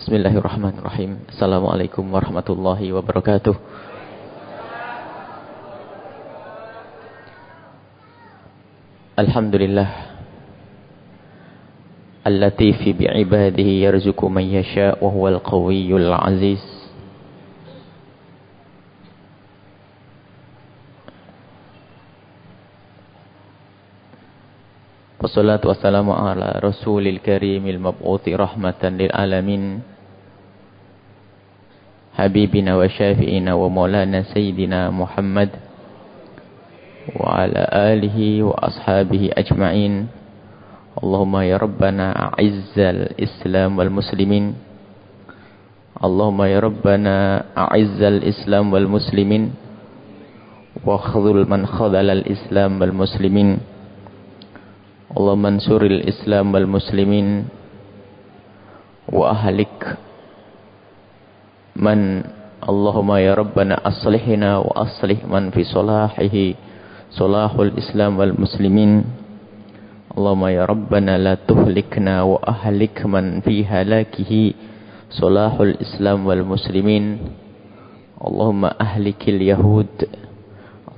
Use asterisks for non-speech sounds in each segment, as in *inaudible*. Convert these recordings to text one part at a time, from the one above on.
Bismillahirrahmanirrahim. Assalamualaikum warahmatullahi wabarakatuh. Alhamdulillah. Al-latifi bi'ibadihi yarzuku man yasha' wa huwal qawiyyul aziz. Wassalatu wassalamu ala rasulil karimil mab'uthi rahmatan lil alamin Habibina wa syafi'ina wa maulana sayyidina Muhammad Wa ala alihi wa ashabihi ajma'in Allahumma ya Rabbana a'izzal islam wal muslimin Allahumma ya Rabbana a'izzal islam اللهم انصر الإسلام والمسلمين وأهلك من اللهم يا ربنا أصلحنا وأصلح من في صلاحه صلاح الإسلام والمسلمين اللهم يا ربنا لا تهلكنا وأهلك من في هلاكه صلاح الإسلام والمسلمين اللهم أهلك اليهود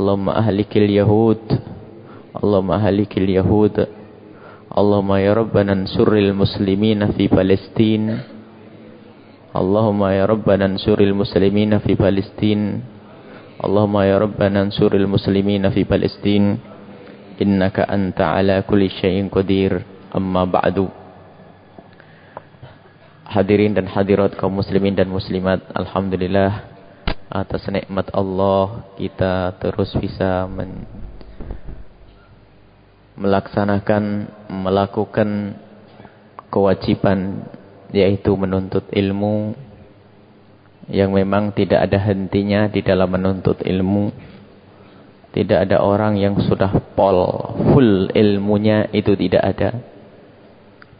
اللهم أهلك اليهود اللهم أهلك اليهود Allahumma ya Rabbana ansuril muslimina fi Palestine Allahumma ya Rabbana ansuril muslimina fi Palestine Allahumma ya Rabbana ansuril muslimina fi Palestine innaka anta ala kulli syai'in qadir. Amma ba'du. Hadirin dan hadirat kaum muslimin dan muslimat alhamdulillah. Atas nikmat Allah kita terus bisa men melaksanakan, melakukan kewajiban yaitu menuntut ilmu yang memang tidak ada hentinya di dalam menuntut ilmu. Tidak ada orang yang sudah pol, full ilmunya itu tidak ada.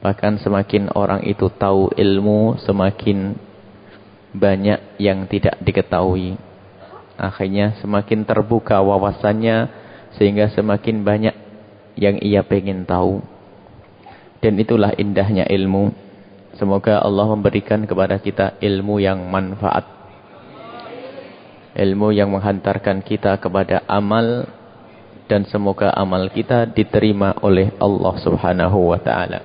Bahkan semakin orang itu tahu ilmu, semakin banyak yang tidak diketahui. Akhirnya semakin terbuka wawasannya, sehingga semakin banyak yang ia pengen tahu. Dan itulah indahnya ilmu. Semoga Allah memberikan kepada kita ilmu yang manfaat. Ilmu yang menghantarkan kita kepada amal. Dan semoga amal kita diterima oleh Allah subhanahu wa ta'ala.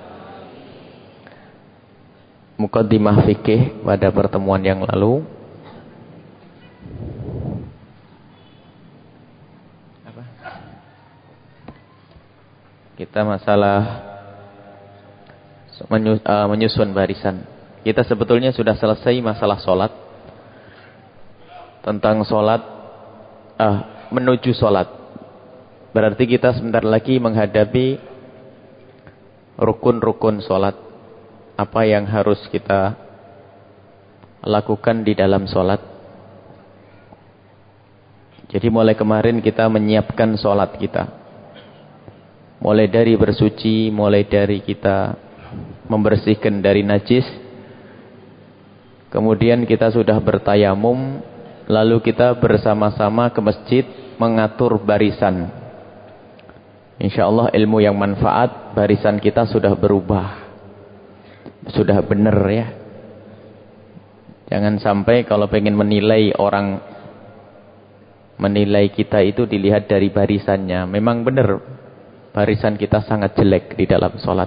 Mukaddimah fikih pada pertemuan yang lalu. Kita masalah uh, menyusun barisan. Kita sebetulnya sudah selesai masalah solat. Tentang solat, uh, menuju solat. Berarti kita sebentar lagi menghadapi rukun-rukun solat. Apa yang harus kita lakukan di dalam solat. Jadi mulai kemarin kita menyiapkan solat kita. Mulai dari bersuci, mulai dari kita membersihkan dari najis. Kemudian kita sudah bertayamum, lalu kita bersama-sama ke masjid mengatur barisan. Insya Allah ilmu yang manfaat, barisan kita sudah berubah. Sudah benar ya. Jangan sampai kalau pengen menilai orang menilai kita itu dilihat dari barisannya. Memang benar barisan kita sangat jelek di dalam sholat.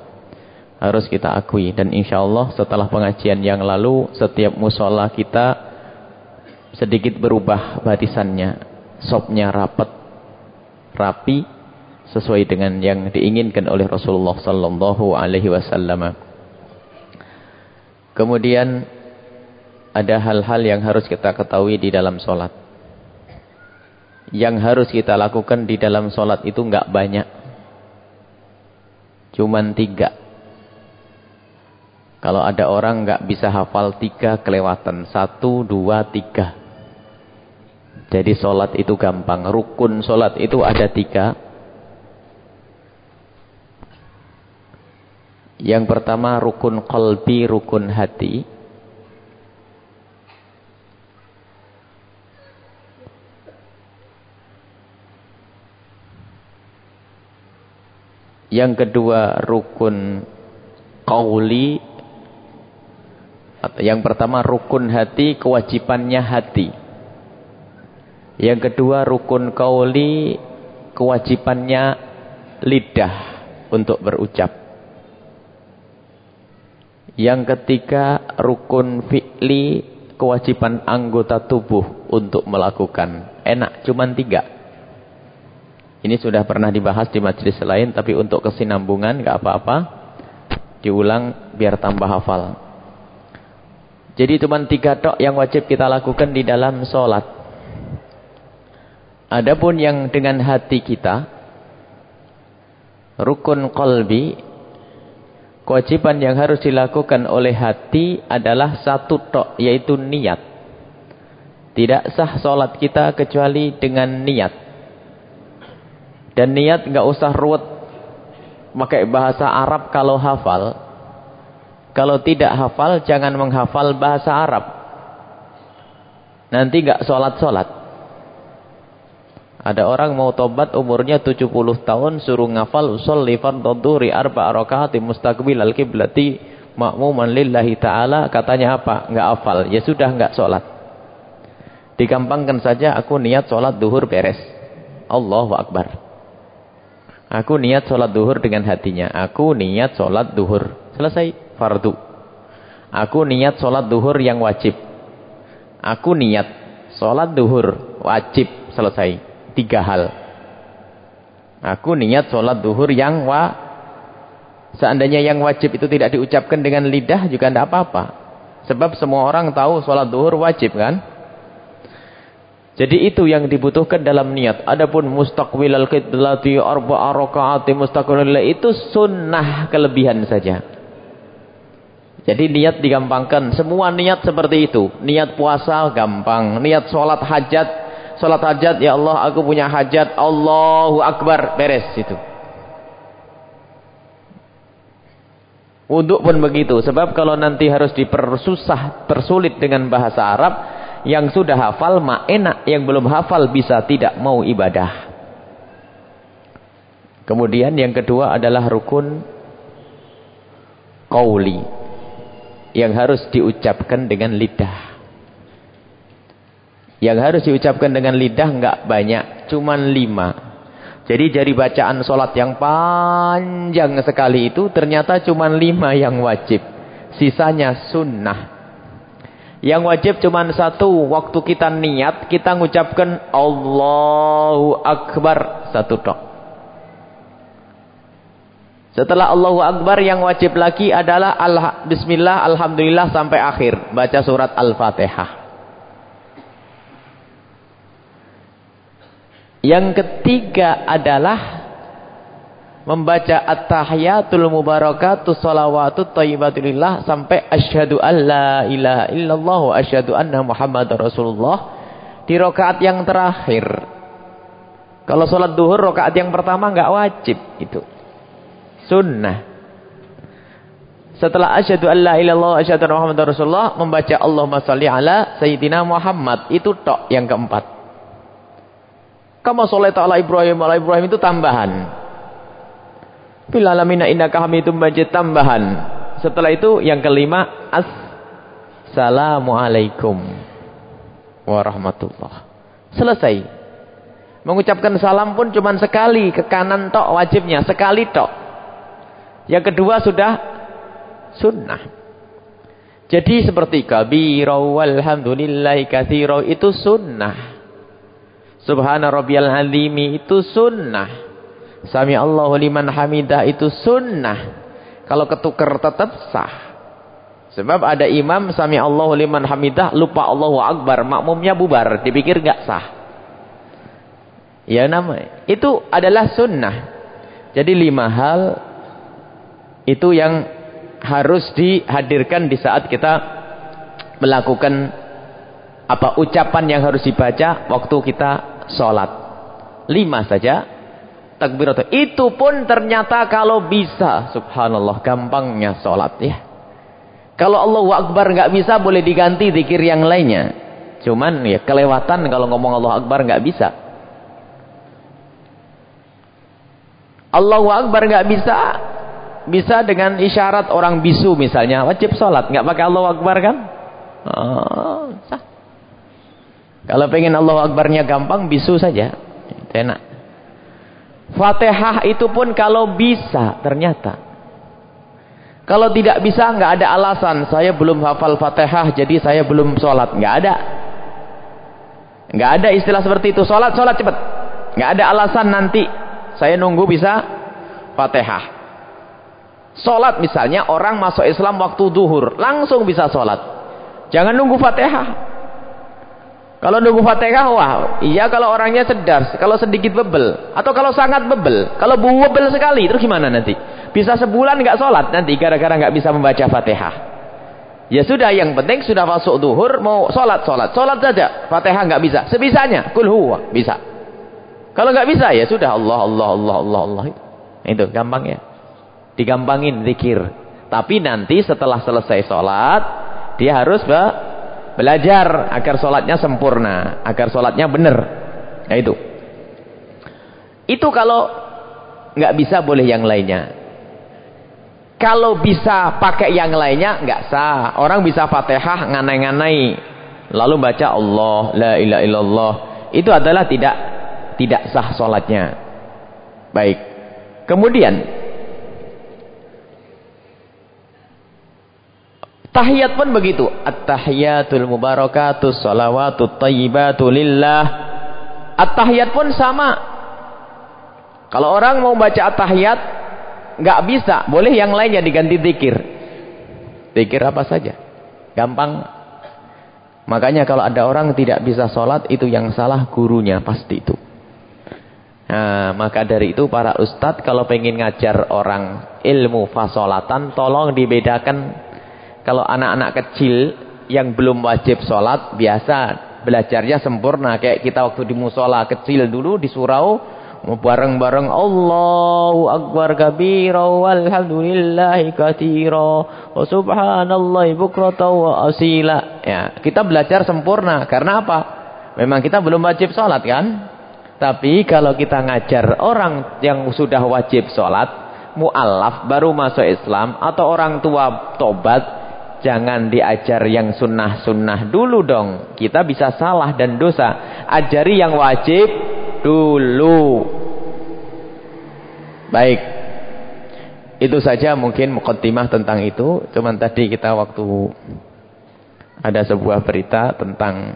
Harus kita akui. Dan insya Allah setelah pengajian yang lalu, setiap musola kita sedikit berubah barisannya. Sopnya rapat, rapi, sesuai dengan yang diinginkan oleh Rasulullah Sallallahu Alaihi Wasallam. Kemudian ada hal-hal yang harus kita ketahui di dalam sholat. Yang harus kita lakukan di dalam sholat itu enggak banyak. Cuman tiga. Kalau ada orang nggak bisa hafal tiga kelewatan. Satu, dua, tiga. Jadi sholat itu gampang. Rukun sholat itu ada tiga. Yang pertama rukun qalbi, rukun hati. Yang kedua rukun qauli Yang pertama rukun hati, kewajibannya hati. Yang kedua rukun kauli, kewajibannya lidah untuk berucap. Yang ketiga rukun fi'li, kewajiban anggota tubuh untuk melakukan. Enak, cuman tiga. Ini sudah pernah dibahas di majelis lain, tapi untuk kesinambungan gak apa-apa. Diulang biar tambah hafal. Jadi cuma tiga tok yang wajib kita lakukan di dalam sholat. Adapun yang dengan hati kita, rukun kolbi, kewajiban yang harus dilakukan oleh hati adalah satu tok, yaitu niat. Tidak sah sholat kita kecuali dengan niat. Dan niat nggak usah ruwet pakai bahasa Arab kalau hafal. Kalau tidak hafal jangan menghafal bahasa Arab. Nanti nggak sholat-sholat. Ada orang mau tobat umurnya 70 tahun suruh ngafal usolli fardhu arba rakaat mustaqbil al-qiblati makmuman lillahi taala katanya apa? Enggak hafal. Ya sudah enggak sholat. Digampangkan saja aku niat sholat duhur beres. Allahu akbar. Aku niat sholat duhur dengan hatinya. Aku niat sholat duhur. Selesai. Fardu. Aku niat sholat duhur yang wajib. Aku niat sholat duhur wajib. Selesai. Tiga hal. Aku niat sholat duhur yang wa. Seandainya yang wajib itu tidak diucapkan dengan lidah juga tidak apa-apa. Sebab semua orang tahu sholat duhur wajib kan? Jadi itu yang dibutuhkan dalam niat. Adapun mustaqbilal qiblati arba'a rakaati mustaqbilal itu sunnah kelebihan saja. Jadi niat digampangkan. Semua niat seperti itu. Niat puasa gampang. Niat sholat hajat. Sholat hajat, ya Allah aku punya hajat. Allahu Akbar. Beres itu. Untuk pun begitu. Sebab kalau nanti harus dipersusah, persulit dengan bahasa Arab yang sudah hafal mah enak, yang belum hafal bisa tidak mau ibadah. Kemudian yang kedua adalah rukun qauli yang harus diucapkan dengan lidah. Yang harus diucapkan dengan lidah enggak banyak, cuman lima. Jadi dari bacaan solat yang panjang sekali itu ternyata cuman lima yang wajib. Sisanya sunnah. Yang wajib cuma satu. Waktu kita niat, kita mengucapkan Allahu Akbar. Satu tok. Setelah Allahu Akbar yang wajib lagi adalah Bismillah, Alhamdulillah sampai akhir. Baca surat Al-Fatihah. Yang ketiga adalah membaca at-tahiyatul mubarakatus salawatut thayyibatulillah sampai asyhadu alla ilaha illallah wa asyhadu anna muhammadar rasulullah di rakaat yang terakhir. Kalau sholat duhur rakaat yang pertama enggak wajib itu. Sunnah. Setelah asyhadu alla ilallah asyhadu anna muhammadar rasulullah membaca Allahumma shalli ala sayyidina Muhammad itu tok yang keempat. Kama sholat ala Ibrahim ala Ibrahim itu tambahan. Fil alamina innaka hamidum majid tambahan. Setelah itu yang kelima Assalamualaikum warahmatullah. Selesai. Mengucapkan salam pun cuma sekali ke kanan tok wajibnya, sekali tok. Yang kedua sudah sunnah. Jadi seperti kabira walhamdulillahi katsira itu sunnah. Subhana rabbiyal azimi itu sunnah. Sami Allahu liman hamidah itu sunnah. Kalau ketukar tetap sah. Sebab ada imam sami Allahu liman hamidah lupa Allahu akbar, makmumnya bubar, dipikir enggak sah. Ya nama itu adalah sunnah. Jadi lima hal itu yang harus dihadirkan di saat kita melakukan apa ucapan yang harus dibaca waktu kita sholat. Lima saja takbirat. Itu pun ternyata kalau bisa. Subhanallah gampangnya sholat ya. Kalau Allah Akbar nggak bisa boleh diganti zikir yang lainnya. Cuman ya kelewatan kalau ngomong Allah Akbar nggak bisa. Allah Akbar nggak bisa. bisa dengan isyarat orang bisu misalnya. Wajib sholat. Nggak pakai Allah Akbar kan? Oh. Kalau pengen Allah Akbarnya gampang, bisu saja. Enak. Fatihah itu pun kalau bisa ternyata. Kalau tidak bisa nggak ada alasan. Saya belum hafal Fatihah jadi saya belum sholat. Nggak ada. Nggak ada istilah seperti itu. Sholat, sholat cepat. Nggak ada alasan nanti. Saya nunggu bisa Fatihah. Sholat misalnya orang masuk Islam waktu duhur. Langsung bisa sholat. Jangan nunggu Fatihah. Kalau nunggu Fatihah, wah, iya kalau orangnya cerdas, kalau sedikit bebel, atau kalau sangat bebel, kalau bebel sekali, terus gimana nanti? Bisa sebulan nggak sholat nanti gara-gara nggak bisa membaca Fatihah. Ya sudah, yang penting sudah masuk duhur, mau sholat, sholat, sholat saja. Fatihah nggak bisa, sebisanya, kul huwa, bisa. Kalau nggak bisa, ya sudah, Allah, Allah, Allah, Allah, Allah. Itu gampang ya. Digampangin zikir. Tapi nanti setelah selesai sholat, dia harus Belajar agar sholatnya sempurna. Agar sholatnya benar. Nah itu. Itu kalau nggak bisa boleh yang lainnya. Kalau bisa pakai yang lainnya nggak sah. Orang bisa fatihah nganai-nganai. Lalu baca Allah, la ilaha illallah. Itu adalah tidak tidak sah sholatnya. Baik. Kemudian Tahiyat pun begitu. At-tahiyatul mubarakatus salawatut tayyibatu lillah. At-tahiyat pun sama. Kalau orang mau baca at-tahiyat nggak bisa, boleh yang lainnya diganti zikir. Zikir apa saja. Gampang. Makanya kalau ada orang tidak bisa sholat, itu yang salah gurunya, pasti itu. Nah, maka dari itu para ustadz kalau pengen ngajar orang ilmu fasolatan, tolong dibedakan kalau anak-anak kecil yang belum wajib sholat, biasa belajarnya sempurna. Kayak kita waktu di musola kecil dulu di surau, bareng-bareng Allahu Akbar kabira walhamdulillahi katira wa subhanallahi bukrata wa asila. Ya, kita belajar sempurna. Karena apa? Memang kita belum wajib sholat kan? Tapi kalau kita ngajar orang yang sudah wajib sholat, mu'alaf baru masuk Islam, atau orang tua tobat, Jangan diajar yang sunnah-sunnah dulu dong. Kita bisa salah dan dosa. Ajari yang wajib dulu. Baik. Itu saja mungkin mukaddimah tentang itu. Cuman tadi kita waktu ada sebuah berita tentang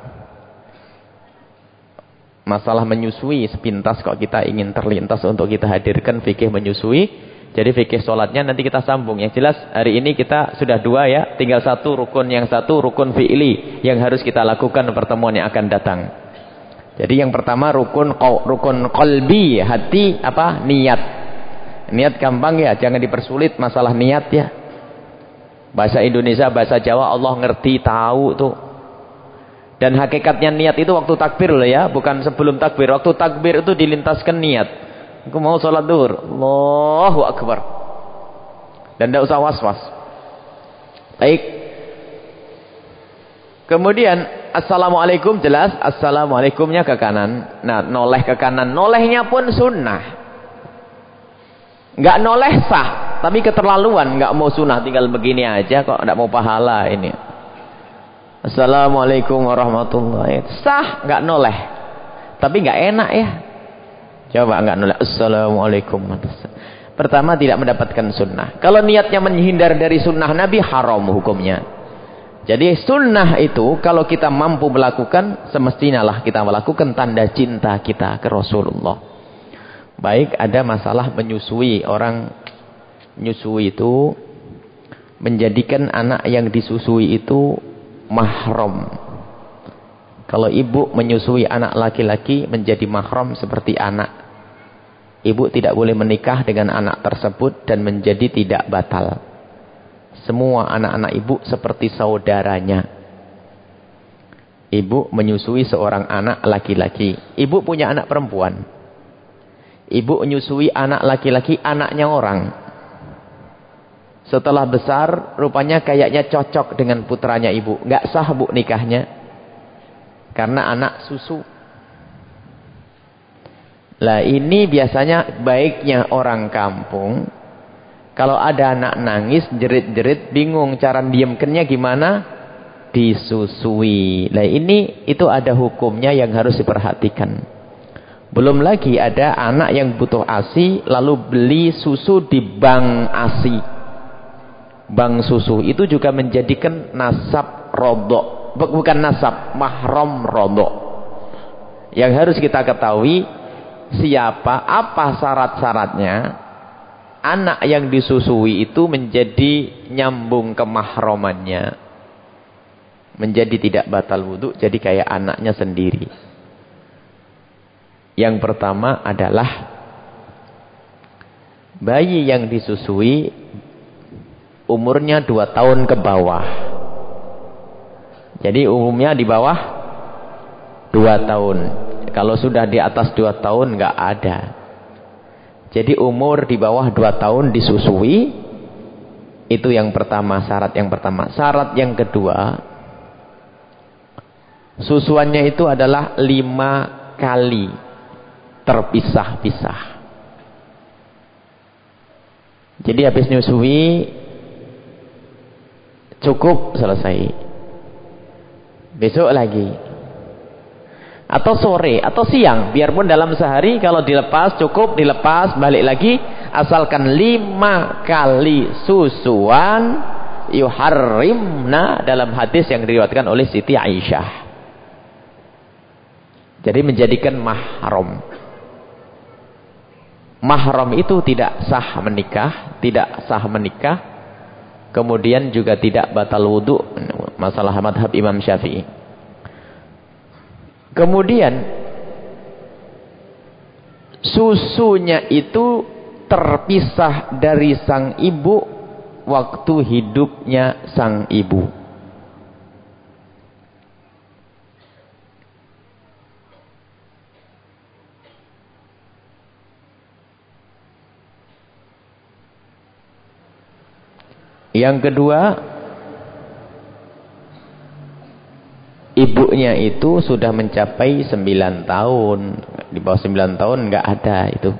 masalah menyusui sepintas kok kita ingin terlintas untuk kita hadirkan fikih menyusui jadi fikih sholatnya nanti kita sambung. Yang jelas hari ini kita sudah dua ya. Tinggal satu rukun yang satu rukun fi'li. Yang harus kita lakukan pertemuan yang akan datang. Jadi yang pertama rukun rukun kolbi. Hati apa? Niat. Niat gampang ya. Jangan dipersulit masalah niat ya. Bahasa Indonesia, bahasa Jawa Allah ngerti, tahu tuh. Dan hakikatnya niat itu waktu takbir loh ya. Bukan sebelum takbir. Waktu takbir itu dilintaskan niat. Aku mau sholat duhur. Allahu Akbar. Dan tidak usah was-was. Baik. Kemudian Assalamualaikum jelas. Assalamualaikumnya ke kanan. Nah noleh ke kanan. Nolehnya pun sunnah. Enggak noleh sah. Tapi keterlaluan. Enggak mau sunnah. Tinggal begini aja kok. Enggak mau pahala ini. Assalamualaikum warahmatullahi Sah. Enggak noleh. Tapi enggak enak ya. Coba enggak nolak. Assalamualaikum. Pertama tidak mendapatkan sunnah. Kalau niatnya menghindar dari sunnah Nabi haram hukumnya. Jadi sunnah itu kalau kita mampu melakukan semestinya lah kita melakukan tanda cinta kita ke Rasulullah. Baik ada masalah menyusui orang menyusui itu menjadikan anak yang disusui itu mahram. Kalau ibu menyusui anak laki-laki menjadi mahram seperti anak Ibu tidak boleh menikah dengan anak tersebut dan menjadi tidak batal. Semua anak-anak ibu seperti saudaranya. Ibu menyusui seorang anak laki-laki. Ibu punya anak perempuan. Ibu menyusui anak laki-laki anaknya orang. Setelah besar, rupanya kayaknya cocok dengan putranya ibu. Gak sah bu nikahnya. Karena anak susu. Lah ini biasanya baiknya orang kampung Kalau ada anak nangis, jerit-jerit, bingung cara diamkannya gimana? Disusui. Nah ini itu ada hukumnya yang harus diperhatikan. Belum lagi ada anak yang butuh ASI lalu beli susu di bank ASI. Bank susu itu juga menjadikan nasab rodok. Bukan nasab, mahram rodok. Yang harus kita ketahui siapa, apa syarat-syaratnya anak yang disusui itu menjadi nyambung kemahromannya. Menjadi tidak batal wudhu, jadi kayak anaknya sendiri. Yang pertama adalah bayi yang disusui umurnya dua tahun ke bawah. Jadi umumnya di bawah dua tahun. Kalau sudah di atas dua tahun nggak ada. Jadi umur di bawah 2 tahun disusui. Itu yang pertama, syarat yang pertama. Syarat yang kedua, susuannya itu adalah lima kali terpisah-pisah. Jadi habis nyusui, cukup selesai. Besok lagi atau sore atau siang. Biarpun dalam sehari kalau dilepas cukup dilepas balik lagi asalkan lima kali susuan yuharrimna dalam hadis yang diriwayatkan oleh Siti Aisyah. Jadi menjadikan mahram. Mahram itu tidak sah menikah tidak sah menikah. Kemudian juga tidak batal wudhu. Masalah madhab Imam Syafi'i Kemudian susunya itu terpisah dari sang ibu waktu hidupnya sang ibu. Yang kedua, ibunya itu sudah mencapai 9 tahun. Di bawah 9 tahun enggak ada itu.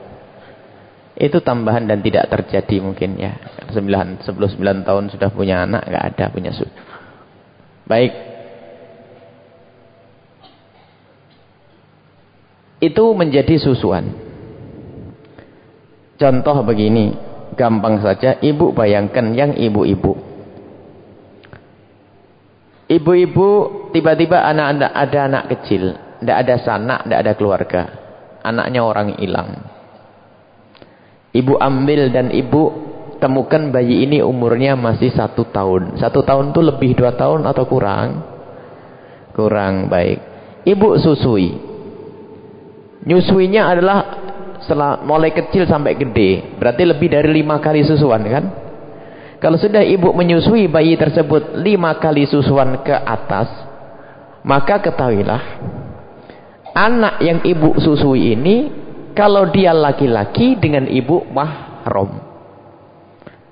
Itu tambahan dan tidak terjadi mungkin ya. 9 sebelum 9 tahun sudah punya anak enggak ada punya susu. Baik. Itu menjadi susuan. Contoh begini, gampang saja ibu bayangkan yang ibu-ibu Ibu-ibu tiba-tiba anak-anak ada anak kecil, tidak ada sanak, tidak ada keluarga. Anaknya orang hilang. Ibu ambil dan ibu temukan bayi ini umurnya masih satu tahun. Satu tahun itu lebih dua tahun atau kurang? Kurang baik. Ibu susui. Nyusuinya adalah mulai kecil sampai gede. Berarti lebih dari lima kali susuan kan? Kalau sudah ibu menyusui bayi tersebut lima kali susuan ke atas, maka ketahuilah, anak yang ibu susui ini, kalau dia laki-laki dengan ibu mahram.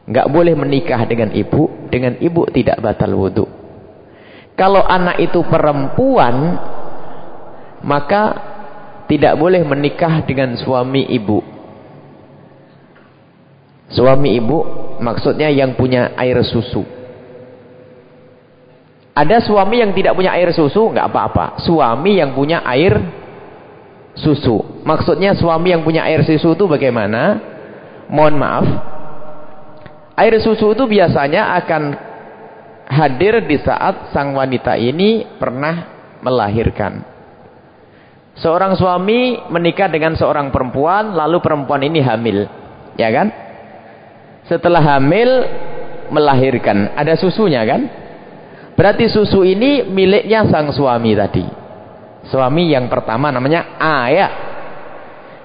Enggak boleh menikah dengan ibu, dengan ibu tidak batal wudhu. Kalau anak itu perempuan, maka tidak boleh menikah dengan suami ibu. Suami ibu Maksudnya yang punya air susu. Ada suami yang tidak punya air susu, nggak apa-apa. Suami yang punya air susu. Maksudnya suami yang punya air susu itu bagaimana? Mohon maaf. Air susu itu biasanya akan hadir di saat sang wanita ini pernah melahirkan. Seorang suami menikah dengan seorang perempuan, lalu perempuan ini hamil. Ya kan? Setelah hamil melahirkan. Ada susunya kan? Berarti susu ini miliknya sang suami tadi. Suami yang pertama namanya ayah.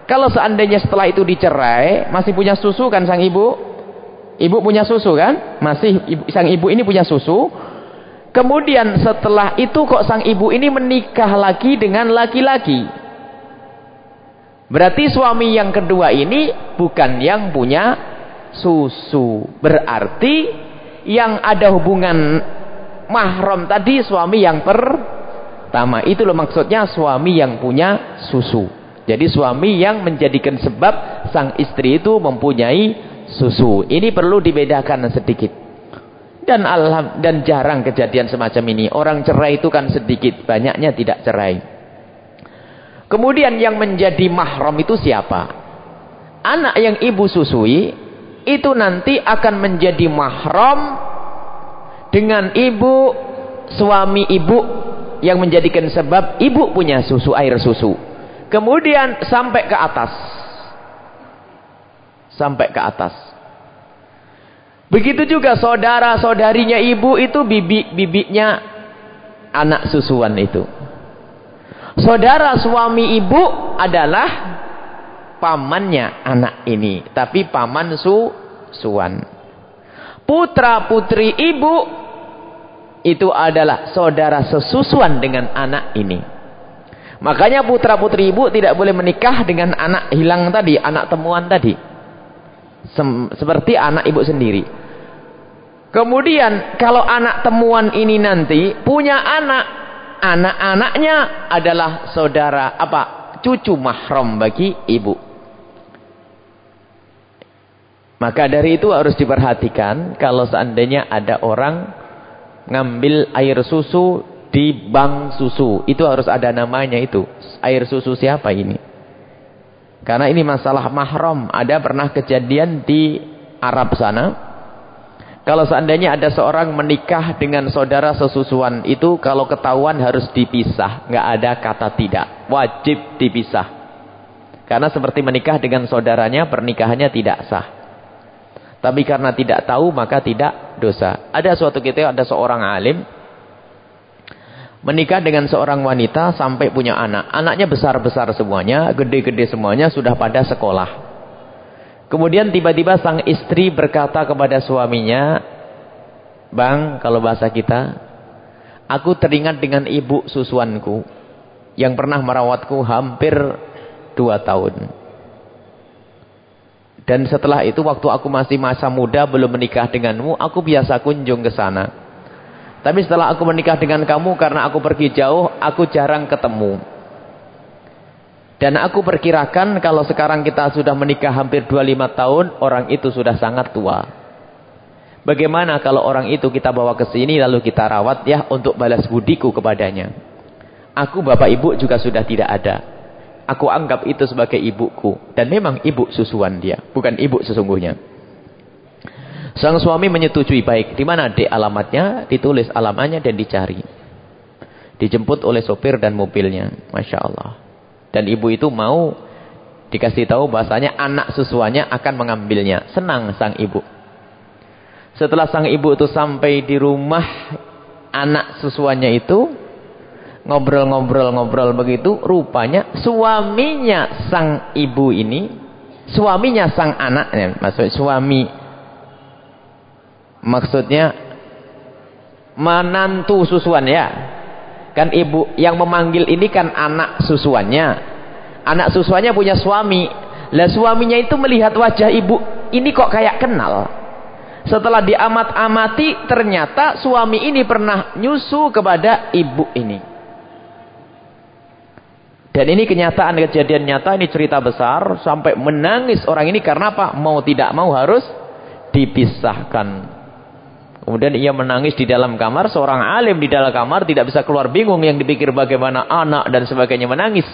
Kalau seandainya setelah itu dicerai, masih punya susu kan sang ibu? Ibu punya susu kan? Masih sang ibu ini punya susu. Kemudian setelah itu kok sang ibu ini menikah lagi dengan laki-laki. Berarti suami yang kedua ini bukan yang punya susu. Berarti yang ada hubungan mahram tadi suami yang pertama. Itu loh maksudnya suami yang punya susu. Jadi suami yang menjadikan sebab sang istri itu mempunyai susu. Ini perlu dibedakan sedikit. Dan alham, dan jarang kejadian semacam ini. Orang cerai itu kan sedikit, banyaknya tidak cerai. Kemudian yang menjadi mahram itu siapa? Anak yang ibu susui itu nanti akan menjadi mahram dengan ibu, suami ibu yang menjadikan sebab ibu punya susu air susu. Kemudian sampai ke atas. Sampai ke atas. Begitu juga saudara-saudarinya ibu itu bibi-bibinya anak susuan itu. Saudara suami ibu adalah pamannya anak ini. Tapi paman susuan. Putra putri ibu itu adalah saudara sesusuan dengan anak ini. Makanya putra putri ibu tidak boleh menikah dengan anak hilang tadi, anak temuan tadi. Sem seperti anak ibu sendiri. Kemudian kalau anak temuan ini nanti punya anak, anak-anaknya adalah saudara apa? cucu mahram bagi ibu. Maka dari itu harus diperhatikan kalau seandainya ada orang ngambil air susu di bank susu. Itu harus ada namanya itu. Air susu siapa ini? Karena ini masalah mahram. Ada pernah kejadian di Arab sana. Kalau seandainya ada seorang menikah dengan saudara sesusuan itu kalau ketahuan harus dipisah. Nggak ada kata tidak. Wajib dipisah. Karena seperti menikah dengan saudaranya pernikahannya tidak sah. Tapi karena tidak tahu maka tidak dosa. Ada suatu ketika ada seorang alim Menikah dengan seorang wanita sampai punya anak. Anaknya besar-besar semuanya, gede-gede semuanya, sudah pada sekolah. Kemudian tiba-tiba sang istri berkata kepada suaminya, Bang, kalau bahasa kita, aku teringat dengan ibu susuanku yang pernah merawatku hampir dua tahun. Dan setelah itu waktu aku masih masa muda belum menikah denganmu, aku biasa kunjung ke sana. Tapi setelah aku menikah dengan kamu karena aku pergi jauh, aku jarang ketemu. Dan aku perkirakan kalau sekarang kita sudah menikah hampir 25 tahun, orang itu sudah sangat tua. Bagaimana kalau orang itu kita bawa ke sini lalu kita rawat ya untuk balas budiku kepadanya. Aku bapak ibu juga sudah tidak ada. Aku anggap itu sebagai ibuku. Dan memang ibu susuan dia, bukan ibu sesungguhnya. Sang suami menyetujui baik. Di mana dek alamatnya? Ditulis alamatnya dan dicari. Dijemput oleh sopir dan mobilnya. Masya Allah. Dan ibu itu mau dikasih tahu bahasanya anak susuannya akan mengambilnya. Senang sang ibu. Setelah sang ibu itu sampai di rumah anak susuannya itu. Ngobrol-ngobrol-ngobrol begitu. Rupanya suaminya sang ibu ini. Suaminya sang anaknya. Maksudnya suami Maksudnya menantu susuan ya. Kan ibu yang memanggil ini kan anak susuannya. Anak susuannya punya suami. Lah suaminya itu melihat wajah ibu ini kok kayak kenal. Setelah diamat-amati ternyata suami ini pernah nyusu kepada ibu ini. Dan ini kenyataan kejadian nyata ini cerita besar sampai menangis orang ini karena apa? Mau tidak mau harus dipisahkan. Kemudian ia menangis di dalam kamar. Seorang alim di dalam kamar tidak bisa keluar bingung. Yang dipikir bagaimana anak dan sebagainya menangis.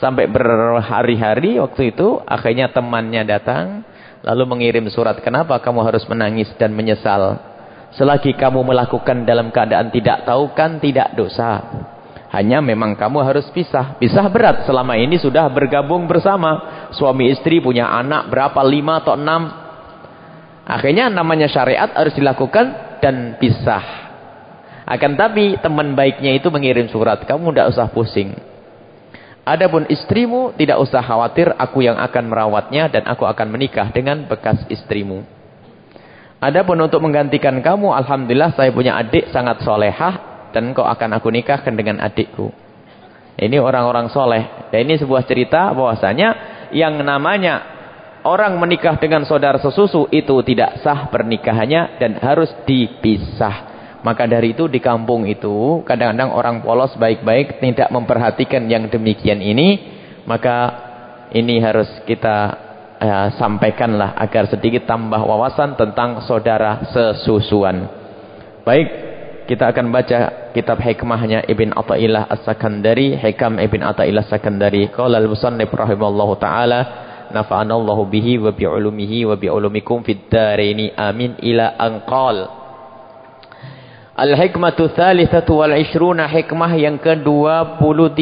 Sampai berhari-hari waktu itu. Akhirnya temannya datang. Lalu mengirim surat. Kenapa kamu harus menangis dan menyesal? Selagi kamu melakukan dalam keadaan tidak tahu kan tidak dosa. Hanya memang kamu harus pisah. Pisah berat. Selama ini sudah bergabung bersama. Suami istri punya anak berapa? Lima atau enam Akhirnya namanya syariat harus dilakukan dan pisah. Akan tapi teman baiknya itu mengirim surat. Kamu tidak usah pusing. Adapun istrimu tidak usah khawatir. Aku yang akan merawatnya dan aku akan menikah dengan bekas istrimu. Adapun untuk menggantikan kamu. Alhamdulillah saya punya adik sangat solehah. Dan kau akan aku nikahkan dengan adikku. Ini orang-orang soleh. Dan ini sebuah cerita bahwasanya yang namanya orang menikah dengan saudara sesusu itu tidak sah pernikahannya dan harus dipisah. Maka dari itu di kampung itu kadang-kadang orang polos baik-baik tidak memperhatikan yang demikian ini. Maka ini harus kita ya, sampaikanlah agar sedikit tambah wawasan tentang saudara sesusuan. Baik, kita akan baca kitab hikmahnya Ibn Atta'illah As-Sakandari, Hikam Ibn Atta'illah As-Sakandari. Qala al-musannif rahimallahu taala, nafa'anallahu bihi wa bi'ulumihi wa bi'ulumikum fid dharaini amin ila anqal. Al-hikmatu thalithatu wal ishruna hikmah yang ke-23.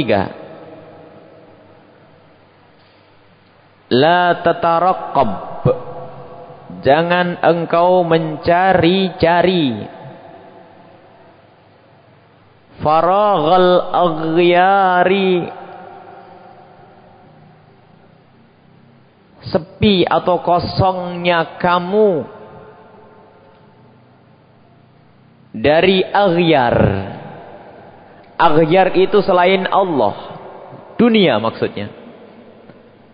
La tataraqqab. Jangan engkau mencari-cari faraghal aghyari sepi atau kosongnya kamu dari aghyar. Aghyar itu selain Allah. Dunia maksudnya.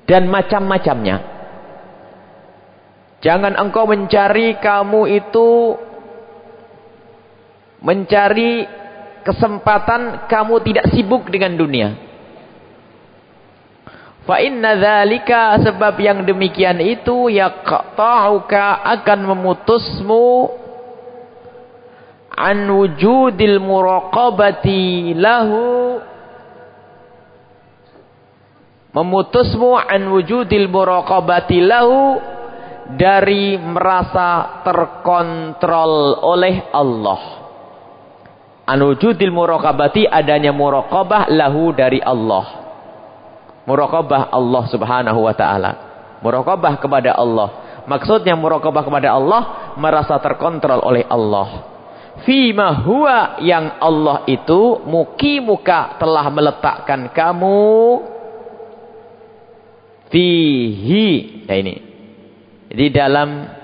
Dan macam-macamnya. Jangan engkau mencari kamu itu mencari kesempatan kamu tidak sibuk dengan dunia. Fa inna dzalika sebab yang demikian itu yaqta'uka akan memutusmu an wujudil muraqabati lahu memutusmu an wujudil muraqabati lahu dari merasa terkontrol oleh Allah an wujudil muraqabati adanya muraqabah lahu dari Allah. Muraqabah Allah subhanahu wa ta'ala. Muraqabah kepada Allah. Maksudnya muraqabah kepada Allah merasa terkontrol oleh Allah. Fima huwa yang Allah itu muki muka telah meletakkan kamu. Fihi. Ya ini. Di dalam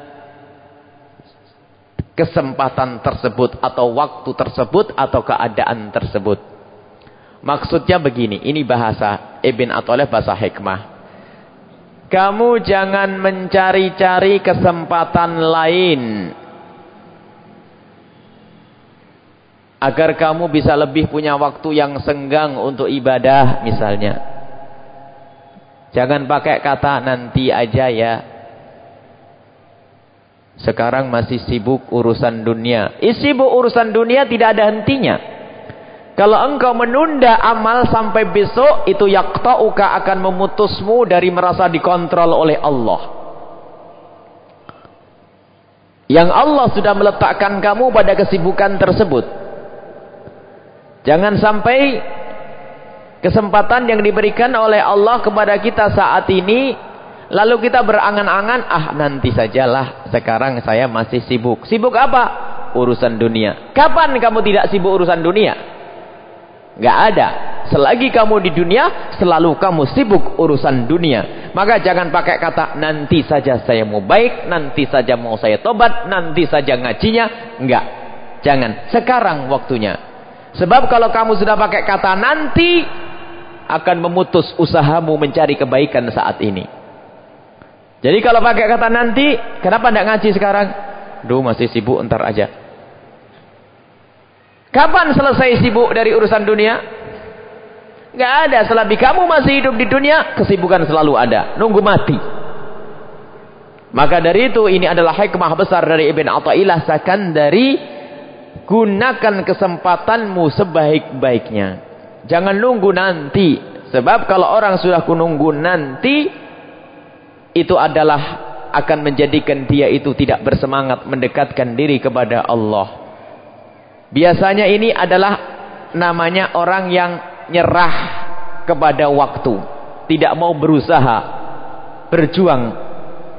kesempatan tersebut atau waktu tersebut atau keadaan tersebut. Maksudnya begini, ini bahasa Ibn Atoleh bahasa hikmah. Kamu jangan mencari-cari kesempatan lain Agar kamu bisa lebih punya waktu yang senggang untuk ibadah misalnya. Jangan pakai kata nanti aja ya. Sekarang masih sibuk urusan dunia. Sibuk urusan dunia tidak ada hentinya. Kalau engkau menunda amal sampai besok, itu yakta'uka akan memutusmu dari merasa dikontrol oleh Allah. Yang Allah sudah meletakkan kamu pada kesibukan tersebut. Jangan sampai kesempatan yang diberikan oleh Allah kepada kita saat ini lalu kita berangan-angan ah nanti sajalah sekarang saya masih sibuk. Sibuk apa? Urusan dunia. Kapan kamu tidak sibuk urusan dunia? Gak ada. Selagi kamu di dunia, selalu kamu sibuk urusan dunia. Maka jangan pakai kata nanti saja saya mau baik, nanti saja mau saya tobat, nanti saja ngajinya. Enggak. Jangan. Sekarang waktunya. Sebab kalau kamu sudah pakai kata nanti, akan memutus usahamu mencari kebaikan saat ini. Jadi kalau pakai kata nanti, kenapa tidak ngaji sekarang? Duh masih sibuk, entar aja. Kapan selesai sibuk dari urusan dunia? Gak ada. Selagi kamu masih hidup di dunia, kesibukan selalu ada. Nunggu mati. Maka dari itu, ini adalah hikmah besar dari Ibn Atta'illah Sakandari Gunakan kesempatanmu sebaik-baiknya. Jangan nunggu nanti. Sebab kalau orang sudah kununggu nanti, itu adalah akan menjadikan dia itu tidak bersemangat mendekatkan diri kepada Allah. Biasanya ini adalah namanya orang yang nyerah kepada waktu. Tidak mau berusaha berjuang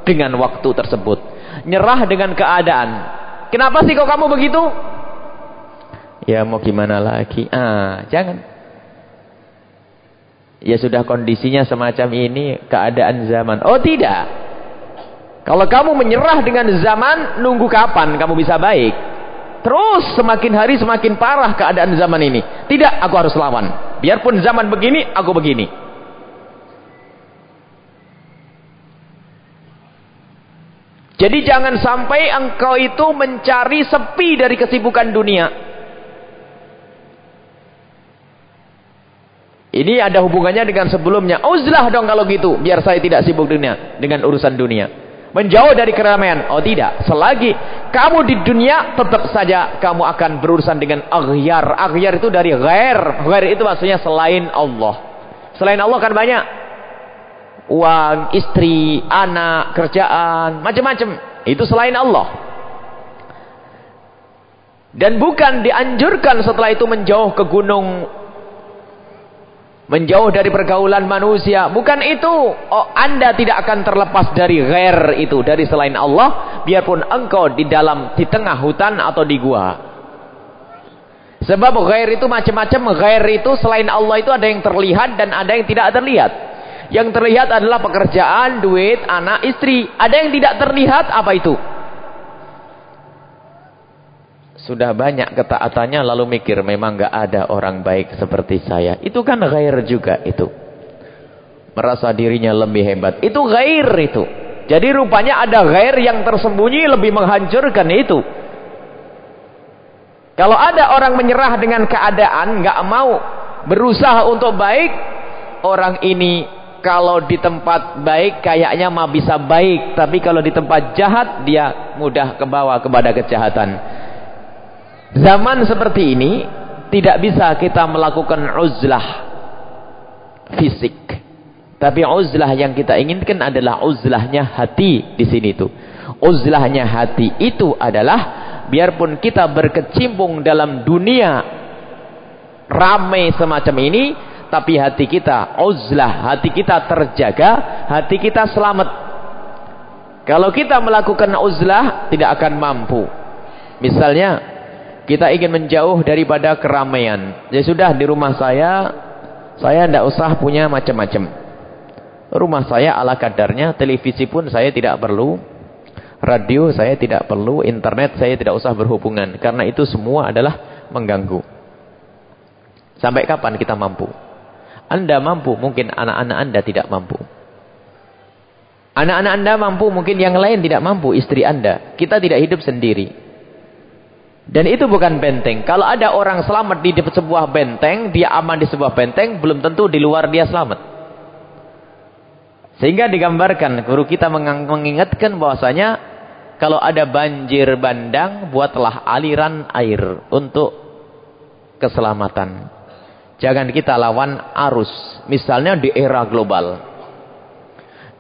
dengan waktu tersebut. Nyerah dengan keadaan. Kenapa sih kok kamu begitu? Ya mau gimana lagi? Ah, jangan. Ya sudah kondisinya semacam ini, keadaan zaman. Oh tidak. Kalau kamu menyerah dengan zaman, nunggu kapan kamu bisa baik? Terus semakin hari semakin parah keadaan zaman ini. Tidak, aku harus lawan. Biarpun zaman begini, aku begini. Jadi jangan sampai engkau itu mencari sepi dari kesibukan dunia. Ini ada hubungannya dengan sebelumnya. Uzlah dong kalau gitu. Biar saya tidak sibuk dunia. Dengan urusan dunia. Menjauh dari keramaian. Oh tidak. Selagi kamu di dunia. Tetap saja kamu akan berurusan dengan aghyar. Aghyar itu dari ghair. Ghair itu maksudnya selain Allah. Selain Allah kan banyak. Uang, istri, anak, kerjaan. Macam-macam. Itu selain Allah. Dan bukan dianjurkan setelah itu menjauh ke gunung Menjauh dari pergaulan manusia. Bukan itu. Oh, anda tidak akan terlepas dari ghair itu. Dari selain Allah. Biarpun engkau di dalam, di tengah hutan atau di gua. Sebab ghair itu macam-macam. Ghair itu selain Allah itu ada yang terlihat dan ada yang tidak terlihat. Yang terlihat adalah pekerjaan, duit, anak, istri. Ada yang tidak terlihat, apa itu? Sudah banyak ketaatannya lalu mikir memang gak ada orang baik seperti saya. Itu kan gair juga itu. Merasa dirinya lebih hebat. Itu gair itu. Jadi rupanya ada gair yang tersembunyi lebih menghancurkan itu. Kalau ada orang menyerah dengan keadaan, gak mau berusaha untuk baik, orang ini kalau di tempat baik kayaknya mah bisa baik, tapi kalau di tempat jahat dia mudah kebawa kepada kejahatan. Zaman seperti ini tidak bisa kita melakukan uzlah fisik. Tapi uzlah yang kita inginkan adalah uzlahnya hati di sini tuh. Uzlahnya hati itu adalah biarpun kita berkecimpung dalam dunia ramai semacam ini, tapi hati kita uzlah, hati kita terjaga, hati kita selamat. Kalau kita melakukan uzlah tidak akan mampu. Misalnya kita ingin menjauh daripada keramaian. Ya sudah di rumah saya, saya tidak usah punya macam-macam. Rumah saya ala kadarnya, televisi pun saya tidak perlu. Radio saya tidak perlu, internet saya tidak usah berhubungan. Karena itu semua adalah mengganggu. Sampai kapan kita mampu? Anda mampu, mungkin anak-anak Anda tidak mampu. Anak-anak Anda mampu, mungkin yang lain tidak mampu, istri Anda. Kita tidak hidup sendiri. Dan itu bukan benteng. Kalau ada orang selamat di sebuah benteng, dia aman di sebuah benteng, belum tentu di luar dia selamat. Sehingga digambarkan, guru kita mengingatkan bahwasanya kalau ada banjir bandang, buatlah aliran air untuk keselamatan. Jangan kita lawan arus. Misalnya di era global.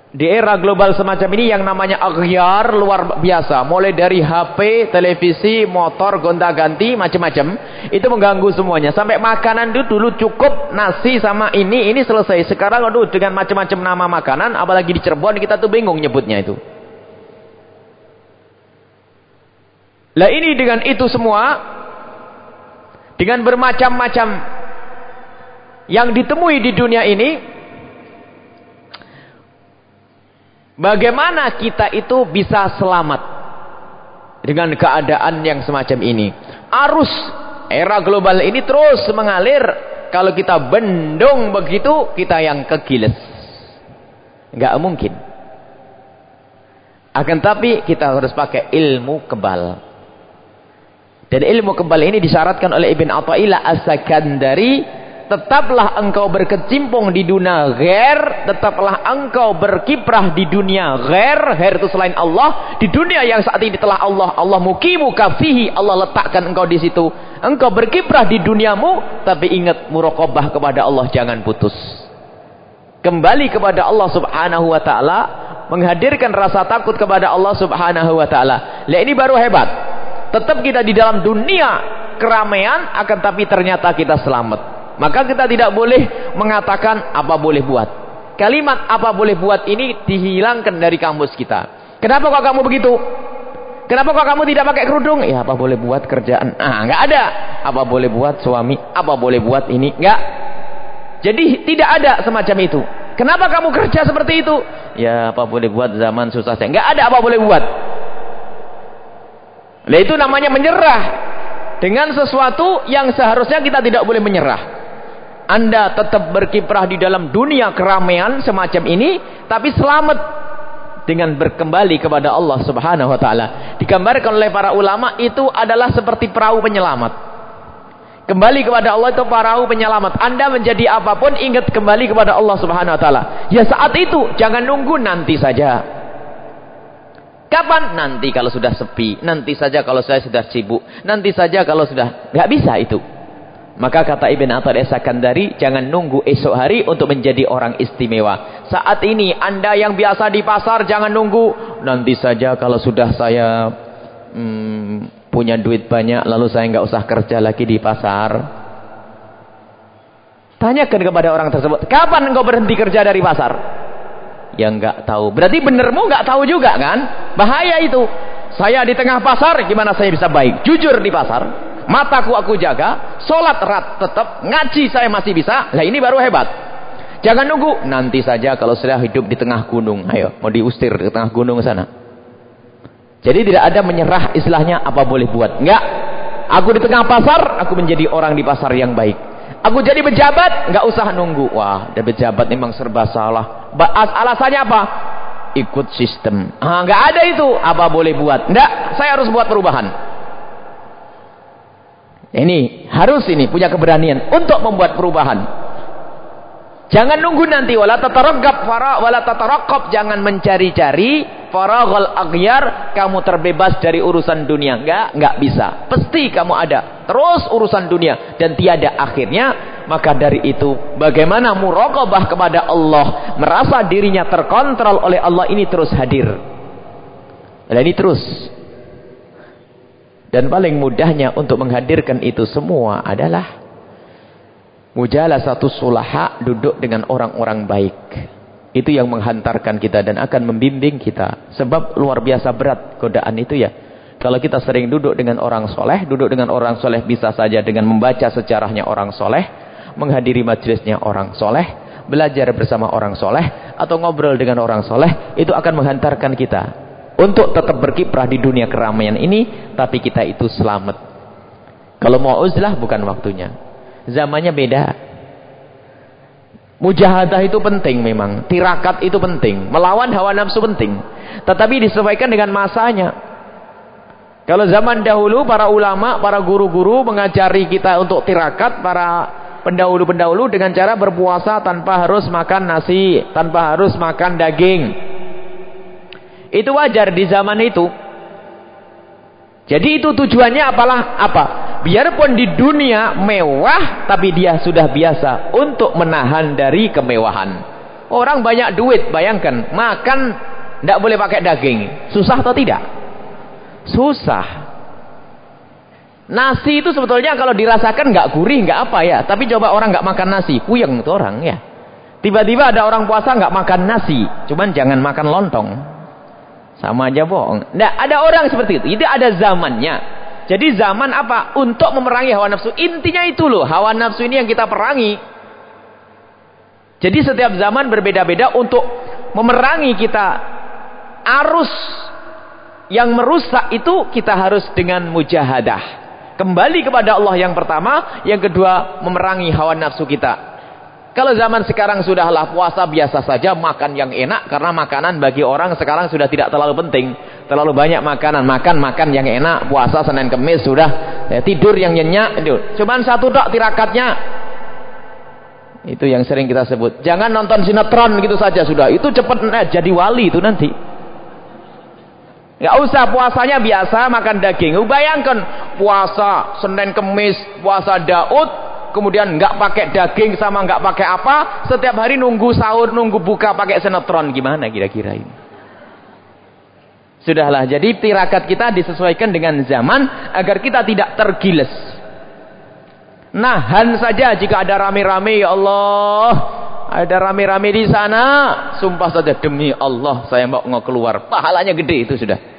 Di era global semacam ini yang namanya aghyar luar biasa. Mulai dari HP, televisi, motor, gonta-ganti, macam-macam. Itu mengganggu semuanya. Sampai makanan itu dulu cukup nasi sama ini, ini selesai. Sekarang aduh dengan macam-macam nama makanan. Apalagi di Cirebon kita tuh bingung nyebutnya itu. Lah ini dengan itu semua. Dengan bermacam-macam. Yang ditemui di dunia ini Bagaimana kita itu bisa selamat dengan keadaan yang semacam ini? Arus era global ini terus mengalir. Kalau kita bendung begitu, kita yang kegiles. Enggak mungkin. Akan tapi kita harus pakai ilmu kebal. Dan ilmu kebal ini disyaratkan oleh Ibn Atta'illah As-Sakandari tetaplah engkau berkecimpung di dunia ghair, tetaplah engkau berkiprah di dunia ghair, ghair itu selain Allah, di dunia yang saat ini telah Allah, Allah mukimu kafihi, Allah letakkan engkau di situ. Engkau berkiprah di duniamu, tapi ingat muraqabah kepada Allah jangan putus. Kembali kepada Allah Subhanahu wa taala, menghadirkan rasa takut kepada Allah Subhanahu wa taala. Lah ini baru hebat. Tetap kita di dalam dunia keramaian akan tapi ternyata kita selamat. Maka kita tidak boleh mengatakan apa boleh buat. Kalimat apa boleh buat ini dihilangkan dari kamus kita. Kenapa kok kamu begitu? Kenapa kok kamu tidak pakai kerudung? Ya apa boleh buat kerjaan? Ah, nggak ada. Apa boleh buat suami? Apa boleh buat ini? Nggak. Jadi tidak ada semacam itu. Kenapa kamu kerja seperti itu? Ya apa boleh buat zaman susah saya. Nggak ada apa boleh buat. Nah itu namanya menyerah dengan sesuatu yang seharusnya kita tidak boleh menyerah. Anda tetap berkiprah di dalam dunia keramaian semacam ini, tapi selamat dengan berkembali kepada Allah Subhanahu wa taala. Digambarkan oleh para ulama itu adalah seperti perahu penyelamat. Kembali kepada Allah itu perahu penyelamat. Anda menjadi apa pun ingat kembali kepada Allah Subhanahu wa taala. Ya saat itu, jangan nunggu nanti saja. Kapan? Nanti kalau sudah sepi, nanti saja kalau saya sudah sibuk, nanti saja kalau sudah nggak bisa itu. Maka kata Ibn Atta Sakandari, jangan nunggu esok hari untuk menjadi orang istimewa. Saat ini Anda yang biasa di pasar jangan nunggu nanti saja kalau sudah saya hmm, punya duit banyak lalu saya nggak usah kerja lagi di pasar. Tanyakan kepada orang tersebut, kapan engkau berhenti kerja dari pasar? Yang nggak tahu. Berarti benermu nggak tahu juga kan? Bahaya itu. Saya di tengah pasar, gimana saya bisa baik? Jujur di pasar, mataku aku jaga, sholat rat tetap, ngaji saya masih bisa. Lah ini baru hebat. Jangan nunggu, nanti saja kalau sudah hidup di tengah gunung. Ayo, mau diustir ke tengah gunung sana. Jadi tidak ada menyerah istilahnya apa boleh buat. Enggak. Aku di tengah pasar, aku menjadi orang di pasar yang baik. Aku jadi pejabat, enggak usah nunggu. Wah, ada pejabat memang serba salah. Alasannya apa? Ikut sistem. Ah, enggak ada itu. Apa boleh buat? Enggak, saya harus buat perubahan. Ini harus ini punya keberanian untuk membuat perubahan. Jangan nunggu nanti wala tataraqqab fara wala tataraqqab jangan mencari-cari faraghal aghyar kamu terbebas dari urusan dunia. Enggak, enggak bisa. Pasti kamu ada terus urusan dunia dan tiada akhirnya. Maka dari itu bagaimana muraqabah kepada Allah, merasa dirinya terkontrol oleh Allah ini terus hadir. Dan ini terus. Dan paling mudahnya untuk menghadirkan itu semua adalah Mujalah satu sulaha duduk dengan orang-orang baik. Itu yang menghantarkan kita dan akan membimbing kita. Sebab luar biasa berat godaan itu ya. Kalau kita sering duduk dengan orang soleh, duduk dengan orang soleh bisa saja dengan membaca sejarahnya orang soleh, menghadiri majelisnya orang soleh, belajar bersama orang soleh, atau ngobrol dengan orang soleh, itu akan menghantarkan kita. Untuk tetap berkiprah di dunia keramaian ini, tapi kita itu selamat. Kalau mau uzlah bukan waktunya. Zamannya beda. Mujahadah itu penting memang. Tirakat itu penting. Melawan hawa nafsu penting. Tetapi disesuaikan dengan masanya. Kalau zaman dahulu para ulama, para guru-guru mengajari kita untuk tirakat, para pendahulu-pendahulu dengan cara berpuasa tanpa harus makan nasi, tanpa harus makan daging. Itu wajar di zaman itu. Jadi itu tujuannya apalah apa? Biarpun di dunia mewah, tapi dia sudah biasa untuk menahan dari kemewahan. Orang banyak duit, bayangkan, makan tidak boleh pakai daging. Susah atau tidak? Susah. Nasi itu sebetulnya kalau dirasakan nggak gurih, nggak apa ya. Tapi coba orang nggak makan nasi, puyeng itu orang ya. Tiba-tiba ada orang puasa nggak makan nasi, cuman jangan makan lontong. Sama aja bohong. Nah, ada orang seperti itu. Itu ada zamannya. Jadi zaman apa? Untuk memerangi hawa nafsu. Intinya itu loh. Hawa nafsu ini yang kita perangi. Jadi setiap zaman berbeda-beda untuk memerangi kita. Arus yang merusak itu kita harus dengan mujahadah. Kembali kepada Allah yang pertama. Yang kedua memerangi hawa nafsu kita. Kalau zaman sekarang sudahlah puasa biasa saja, makan yang enak. Karena makanan bagi orang sekarang sudah tidak terlalu penting. Terlalu banyak makanan. Makan, makan yang enak. Puasa Senin Kemis sudah. Ya, tidur yang nyenyak. Cuman satu dok tirakatnya. Itu yang sering kita sebut. Jangan nonton sinetron gitu saja sudah. Itu cepat eh, jadi wali itu nanti. Gak usah puasanya biasa makan daging. Bayangkan puasa Senin Kemis, puasa Daud, kemudian nggak pakai daging sama nggak pakai apa, setiap hari nunggu sahur, nunggu buka pakai sinetron, gimana kira-kira ini? Sudahlah, jadi tirakat kita disesuaikan dengan zaman agar kita tidak tergiles. Nahan saja jika ada rame-rame ya Allah, ada rame-rame di sana, sumpah saja demi Allah saya mau keluar, pahalanya gede itu sudah.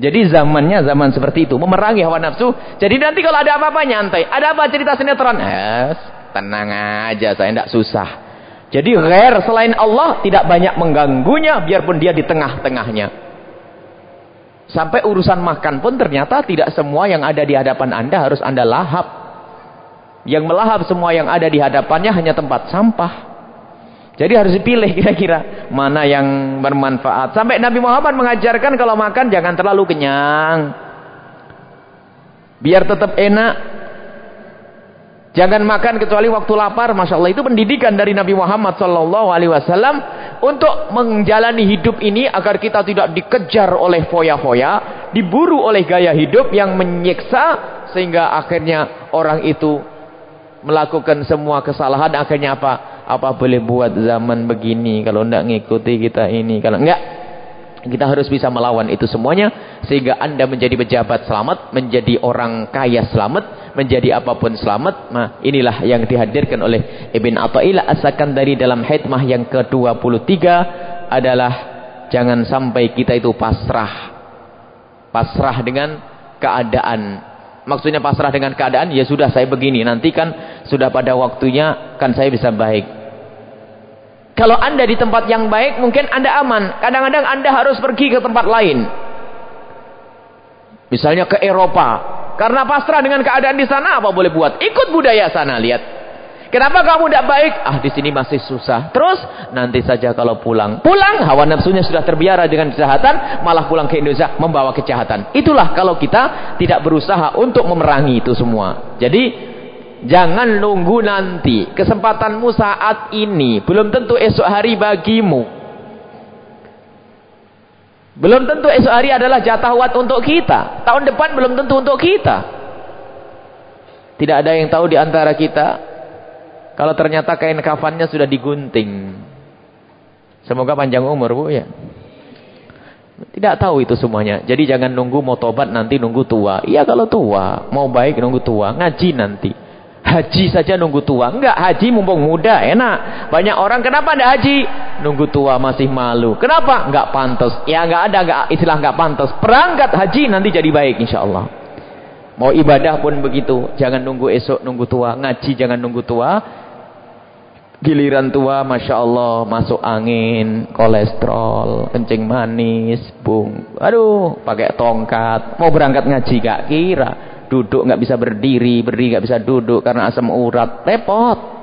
Jadi zamannya zaman seperti itu. Memerangi hawa nafsu. Jadi nanti kalau ada apa-apa nyantai. Ada apa cerita sinetron? Yes, tenang aja saya tidak susah. Jadi rare selain Allah tidak banyak mengganggunya. Biarpun dia di tengah-tengahnya. Sampai urusan makan pun ternyata tidak semua yang ada di hadapan anda harus anda lahap. Yang melahap semua yang ada di hadapannya hanya tempat sampah. Jadi harus dipilih kira-kira mana yang bermanfaat. Sampai Nabi Muhammad mengajarkan kalau makan jangan terlalu kenyang. Biar tetap enak. Jangan makan kecuali waktu lapar. Masya Allah itu pendidikan dari Nabi Muhammad Sallallahu Alaihi Wasallam untuk menjalani hidup ini agar kita tidak dikejar oleh foya-foya, diburu oleh gaya hidup yang menyiksa sehingga akhirnya orang itu melakukan semua kesalahan. Akhirnya apa? Apa boleh buat zaman begini kalau tidak ngikuti kita ini? Kalau enggak, kita harus bisa melawan itu semuanya sehingga Anda menjadi pejabat selamat, menjadi orang kaya selamat, menjadi apa pun selamat. Nah, inilah yang dihadirkan oleh Ibn Athaillah asakan dari dalam hikmah yang ke-23 adalah jangan sampai kita itu pasrah. Pasrah dengan keadaan. Maksudnya pasrah dengan keadaan, ya sudah saya begini, nanti kan sudah pada waktunya kan saya bisa baik. Kalau anda di tempat yang baik, mungkin anda aman. Kadang-kadang anda harus pergi ke tempat lain. Misalnya ke Eropa. Karena pasrah dengan keadaan di sana, apa boleh buat? Ikut budaya sana, lihat. Kenapa kamu tidak baik? Ah, di sini masih susah. Terus, nanti saja kalau pulang. Pulang, hawa nafsunya sudah terbiara dengan kejahatan, malah pulang ke Indonesia membawa kejahatan. Itulah kalau kita tidak berusaha untuk memerangi itu semua. Jadi, Jangan nunggu nanti. Kesempatanmu saat ini. Belum tentu esok hari bagimu. Belum tentu esok hari adalah jatah wat untuk kita. Tahun depan belum tentu untuk kita. Tidak ada yang tahu di antara kita. Kalau ternyata kain kafannya sudah digunting. Semoga panjang umur bu ya. Tidak tahu itu semuanya. Jadi jangan nunggu mau tobat nanti nunggu tua. Iya kalau tua. Mau baik nunggu tua. Ngaji nanti. Haji saja nunggu tua. Enggak, haji mumpung muda, enak. Banyak orang kenapa enggak haji? Nunggu tua masih malu. Kenapa? Enggak pantas. Ya enggak ada enggak istilah enggak pantas. Perangkat haji nanti jadi baik insyaallah. Mau ibadah pun begitu. Jangan nunggu esok nunggu tua. Ngaji jangan nunggu tua. Giliran tua, Masya Allah, masuk angin, kolesterol, kencing manis, bung. Aduh, pakai tongkat. Mau berangkat ngaji gak kira duduk nggak bisa berdiri, berdiri nggak bisa duduk karena asam urat, repot.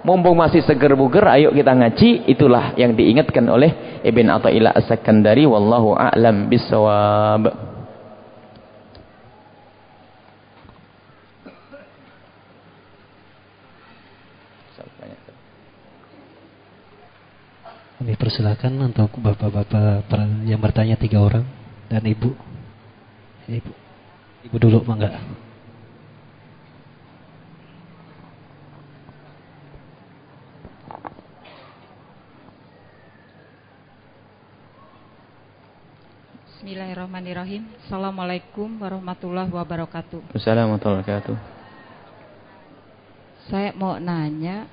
Mumpung masih seger buger, ayo kita ngaji. Itulah yang diingatkan oleh Ibn Atta'illah As-Sakandari. Wallahu a'lam bisawab. Kami persilakan untuk bapak-bapak yang bertanya tiga orang dan ibu. Ibu. Ibu dulu mangga. Bismillahirrahmanirrahim. Assalamualaikum warahmatullahi wabarakatuh. Assalamualaikum warahmatullahi wabarakatuh. Saya mau nanya,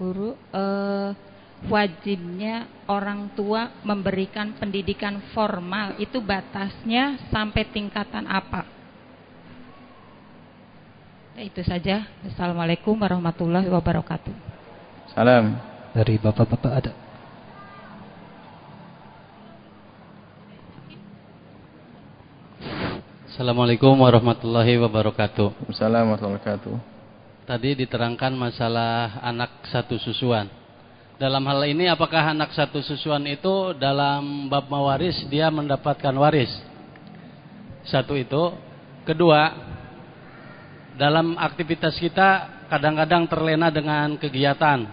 guru, eh, wajibnya orang tua memberikan pendidikan formal itu batasnya sampai tingkatan apa? Itu saja. Assalamualaikum warahmatullahi wabarakatuh. Salam. Dari bapak-bapak ada. Assalamualaikum warahmatullahi wabarakatuh. Assalamualaikum warahmatullahi wabarakatuh. Tadi diterangkan masalah anak satu susuan. Dalam hal ini apakah anak satu susuan itu dalam bab mawaris dia mendapatkan waris? Satu itu. Kedua, dalam aktivitas kita kadang-kadang terlena dengan kegiatan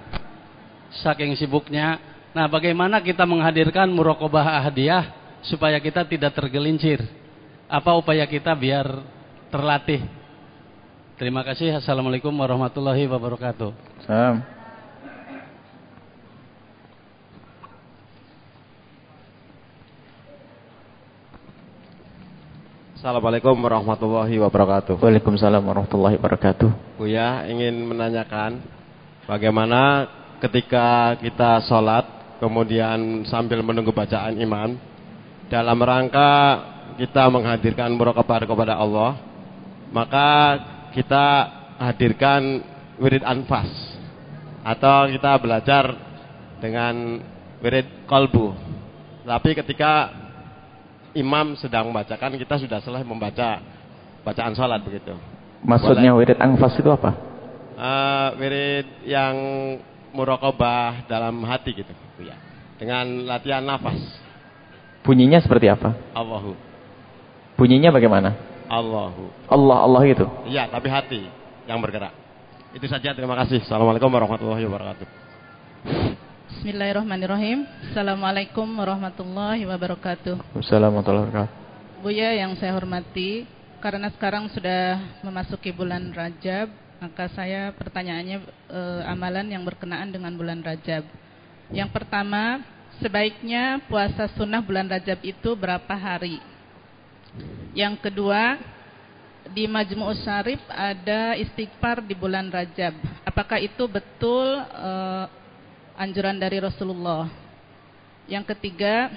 saking sibuknya nah bagaimana kita menghadirkan murokobah hadiah supaya kita tidak tergelincir apa upaya kita biar terlatih terima kasih assalamualaikum warahmatullahi wabarakatuh Salam. Assalamualaikum warahmatullahi wabarakatuh. Waalaikumsalam warahmatullahi wabarakatuh. Buya ingin menanyakan bagaimana ketika kita sholat kemudian sambil menunggu bacaan imam dalam rangka kita menghadirkan muraqabah kepada Allah maka kita hadirkan wirid anfas atau kita belajar dengan wirid kolbu tapi ketika imam sedang membacakan kita sudah selesai membaca bacaan sholat begitu. Maksudnya Boleh. wirid anfas itu apa? Uh, wirid yang murokobah dalam hati gitu, ya. Dengan latihan nafas. Bunyinya seperti apa? Allahu. Bunyinya bagaimana? Allahu. Allah Allah itu. Iya, tapi hati yang bergerak. Itu saja, terima kasih. Assalamualaikum warahmatullahi wabarakatuh. Bismillahirrahmanirrahim. Assalamualaikum warahmatullahi wabarakatuh. Assalamualaikum warahmatullahi wabarakatuh. Buya yang saya hormati, karena sekarang sudah memasuki bulan Rajab, maka saya pertanyaannya e, amalan yang berkenaan dengan bulan Rajab. Yang pertama, sebaiknya puasa sunnah bulan Rajab itu berapa hari? Yang kedua, di Majmu'us Syarif ada istighfar di bulan Rajab. Apakah itu betul e, anjuran dari Rasulullah? Yang ketiga,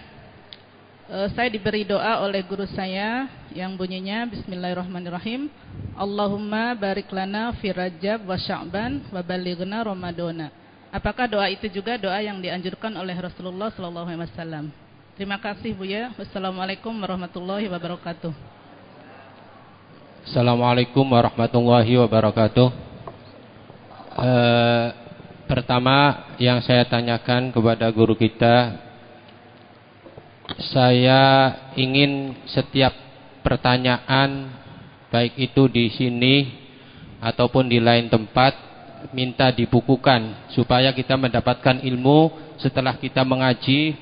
uh, saya diberi doa oleh guru saya yang bunyinya Bismillahirrahmanirrahim. Allahumma barik lana fi Rajab wa Sya'ban wa balighna Ramadana. Apakah doa itu juga doa yang dianjurkan oleh Rasulullah sallallahu alaihi wasallam? Terima kasih Bu ya. Wassalamualaikum warahmatullahi wabarakatuh. Assalamualaikum warahmatullahi wabarakatuh. Uh, pertama yang saya tanyakan kepada guru kita saya ingin setiap pertanyaan baik itu di sini ataupun di lain tempat minta dibukukan supaya kita mendapatkan ilmu setelah kita mengaji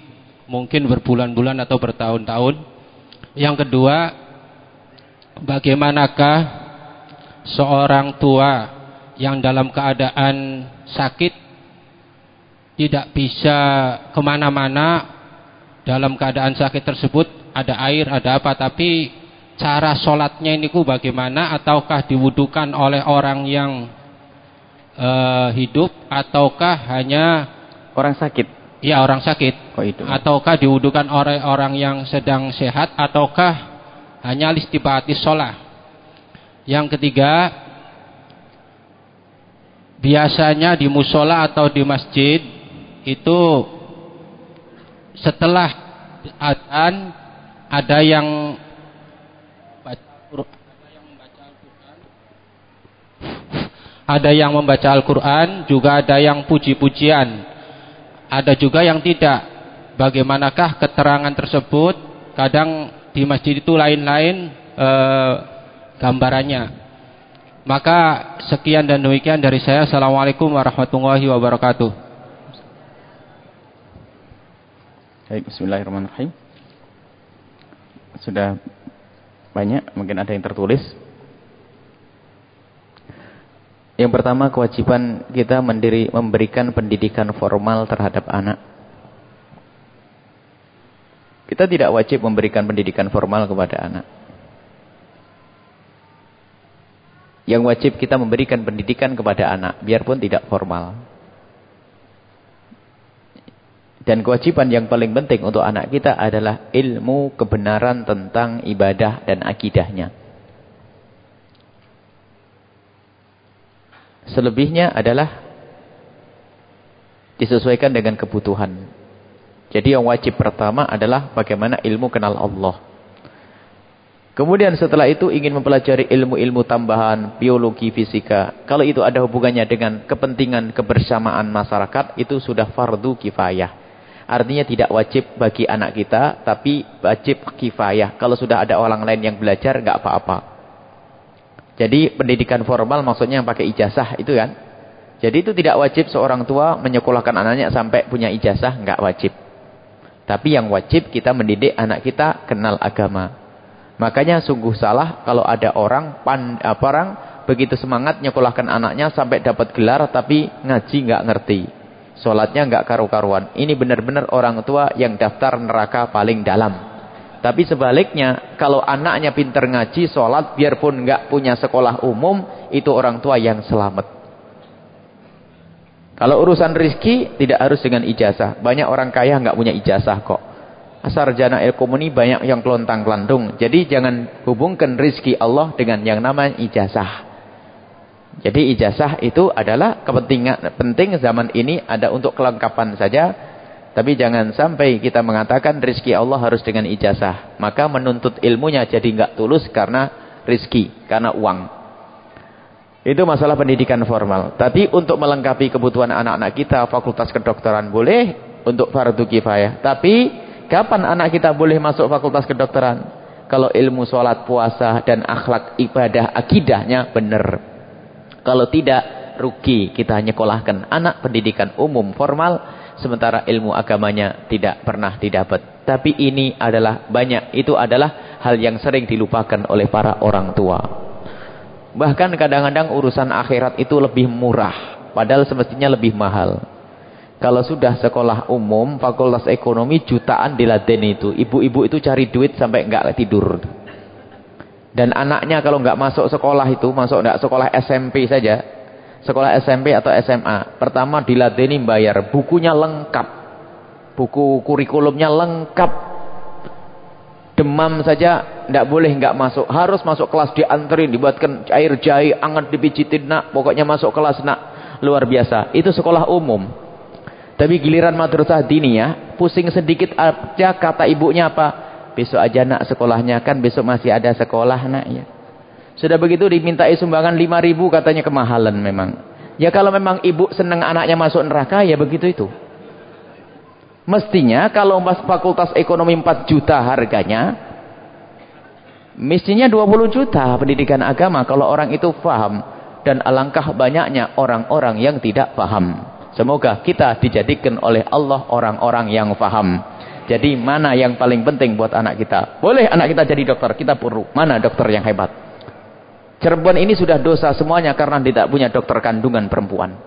mungkin berbulan-bulan atau bertahun-tahun. Yang kedua, bagaimanakah seorang tua yang dalam keadaan sakit tidak bisa ke mana-mana dalam keadaan sakit tersebut ada air, ada apa, tapi cara sholatnya ini ku bagaimana? Ataukah diwudukan oleh orang yang uh, hidup, ataukah hanya orang sakit? Ya orang sakit. Oh, itu. Ataukah diwudukan oleh orang yang sedang sehat, ataukah hanya listibati sholat? Yang ketiga, biasanya di musola atau di masjid itu setelah ada yang ada yang membaca Al-Quran, juga ada yang puji-pujian, ada juga yang tidak. Bagaimanakah keterangan tersebut? Kadang di masjid itu lain-lain eh, gambarannya. Maka sekian dan demikian dari saya. Assalamualaikum warahmatullahi wabarakatuh. Baik, bismillahirrahmanirrahim. Sudah banyak, mungkin ada yang tertulis. Yang pertama kewajiban kita mendiri, memberikan pendidikan formal terhadap anak. Kita tidak wajib memberikan pendidikan formal kepada anak. Yang wajib kita memberikan pendidikan kepada anak, biarpun tidak formal. Dan kewajiban yang paling penting untuk anak kita adalah ilmu kebenaran tentang ibadah dan akidahnya. Selebihnya adalah disesuaikan dengan kebutuhan. Jadi yang wajib pertama adalah bagaimana ilmu kenal Allah. Kemudian setelah itu ingin mempelajari ilmu-ilmu tambahan, biologi, fisika. Kalau itu ada hubungannya dengan kepentingan kebersamaan masyarakat, itu sudah fardu kifayah. Artinya tidak wajib bagi anak kita, tapi wajib kifayah. Kalau sudah ada orang lain yang belajar, nggak apa-apa. Jadi pendidikan formal maksudnya yang pakai ijazah itu kan. Jadi itu tidak wajib seorang tua menyekolahkan anaknya sampai punya ijazah, nggak wajib. Tapi yang wajib kita mendidik anak kita kenal agama. Makanya sungguh salah kalau ada orang pan, apa orang begitu semangat nyekolahkan anaknya sampai dapat gelar tapi ngaji nggak ngerti. Sholatnya nggak karu-karuan. Ini benar-benar orang tua yang daftar neraka paling dalam. Tapi sebaliknya, kalau anaknya pinter ngaji, sholat, biarpun nggak punya sekolah umum, itu orang tua yang selamat. Kalau urusan rizki, tidak harus dengan ijazah. Banyak orang kaya nggak punya ijazah kok. Sarjana ilmu banyak yang kelontang kelantung. Jadi jangan hubungkan rizki Allah dengan yang namanya ijazah. Jadi ijazah itu adalah kepentingan penting zaman ini ada untuk kelengkapan saja. Tapi jangan sampai kita mengatakan rizki Allah harus dengan ijazah. Maka menuntut ilmunya jadi enggak tulus karena rizki, karena uang. Itu masalah pendidikan formal. Tapi untuk melengkapi kebutuhan anak-anak kita, fakultas kedokteran boleh untuk fardu kifayah. Tapi kapan anak kita boleh masuk fakultas kedokteran? Kalau ilmu sholat, puasa, dan akhlak ibadah akidahnya benar. Kalau tidak, rugi kita hanya kolahkan anak pendidikan umum formal sementara ilmu agamanya tidak pernah didapat. Tapi ini adalah banyak, itu adalah hal yang sering dilupakan oleh para orang tua. Bahkan kadang-kadang urusan akhirat itu lebih murah, padahal semestinya lebih mahal. Kalau sudah sekolah umum, fakultas ekonomi jutaan diladen itu. Ibu-ibu itu cari duit sampai enggak tidur. Dan anaknya kalau enggak masuk sekolah itu, masuk enggak sekolah SMP saja, sekolah SMP atau SMA, pertama diladeni bayar, bukunya lengkap. Buku kurikulumnya lengkap. Demam saja enggak boleh enggak masuk, harus masuk kelas dianterin, dibuatkan air jahe, anget dipijitin nak, pokoknya masuk kelas nak. Luar biasa. Itu sekolah umum. Tapi giliran madrasah diniyah, pusing sedikit aja kata ibunya apa? Besok aja nak sekolahnya kan besok masih ada sekolah nak ya. Sudah begitu dimintai sumbangan 5 ribu katanya kemahalan memang. Ya kalau memang ibu senang anaknya masuk neraka ya begitu itu. Mestinya kalau mas fakultas ekonomi 4 juta harganya. Mestinya 20 juta pendidikan agama kalau orang itu faham. Dan alangkah banyaknya orang-orang yang tidak paham. Semoga kita dijadikan oleh Allah orang-orang yang faham. Jadi mana yang paling penting buat anak kita? Boleh anak kita jadi dokter, kita perlu. Mana dokter yang hebat? Cirebon ini sudah dosa semuanya karena tidak punya dokter kandungan perempuan.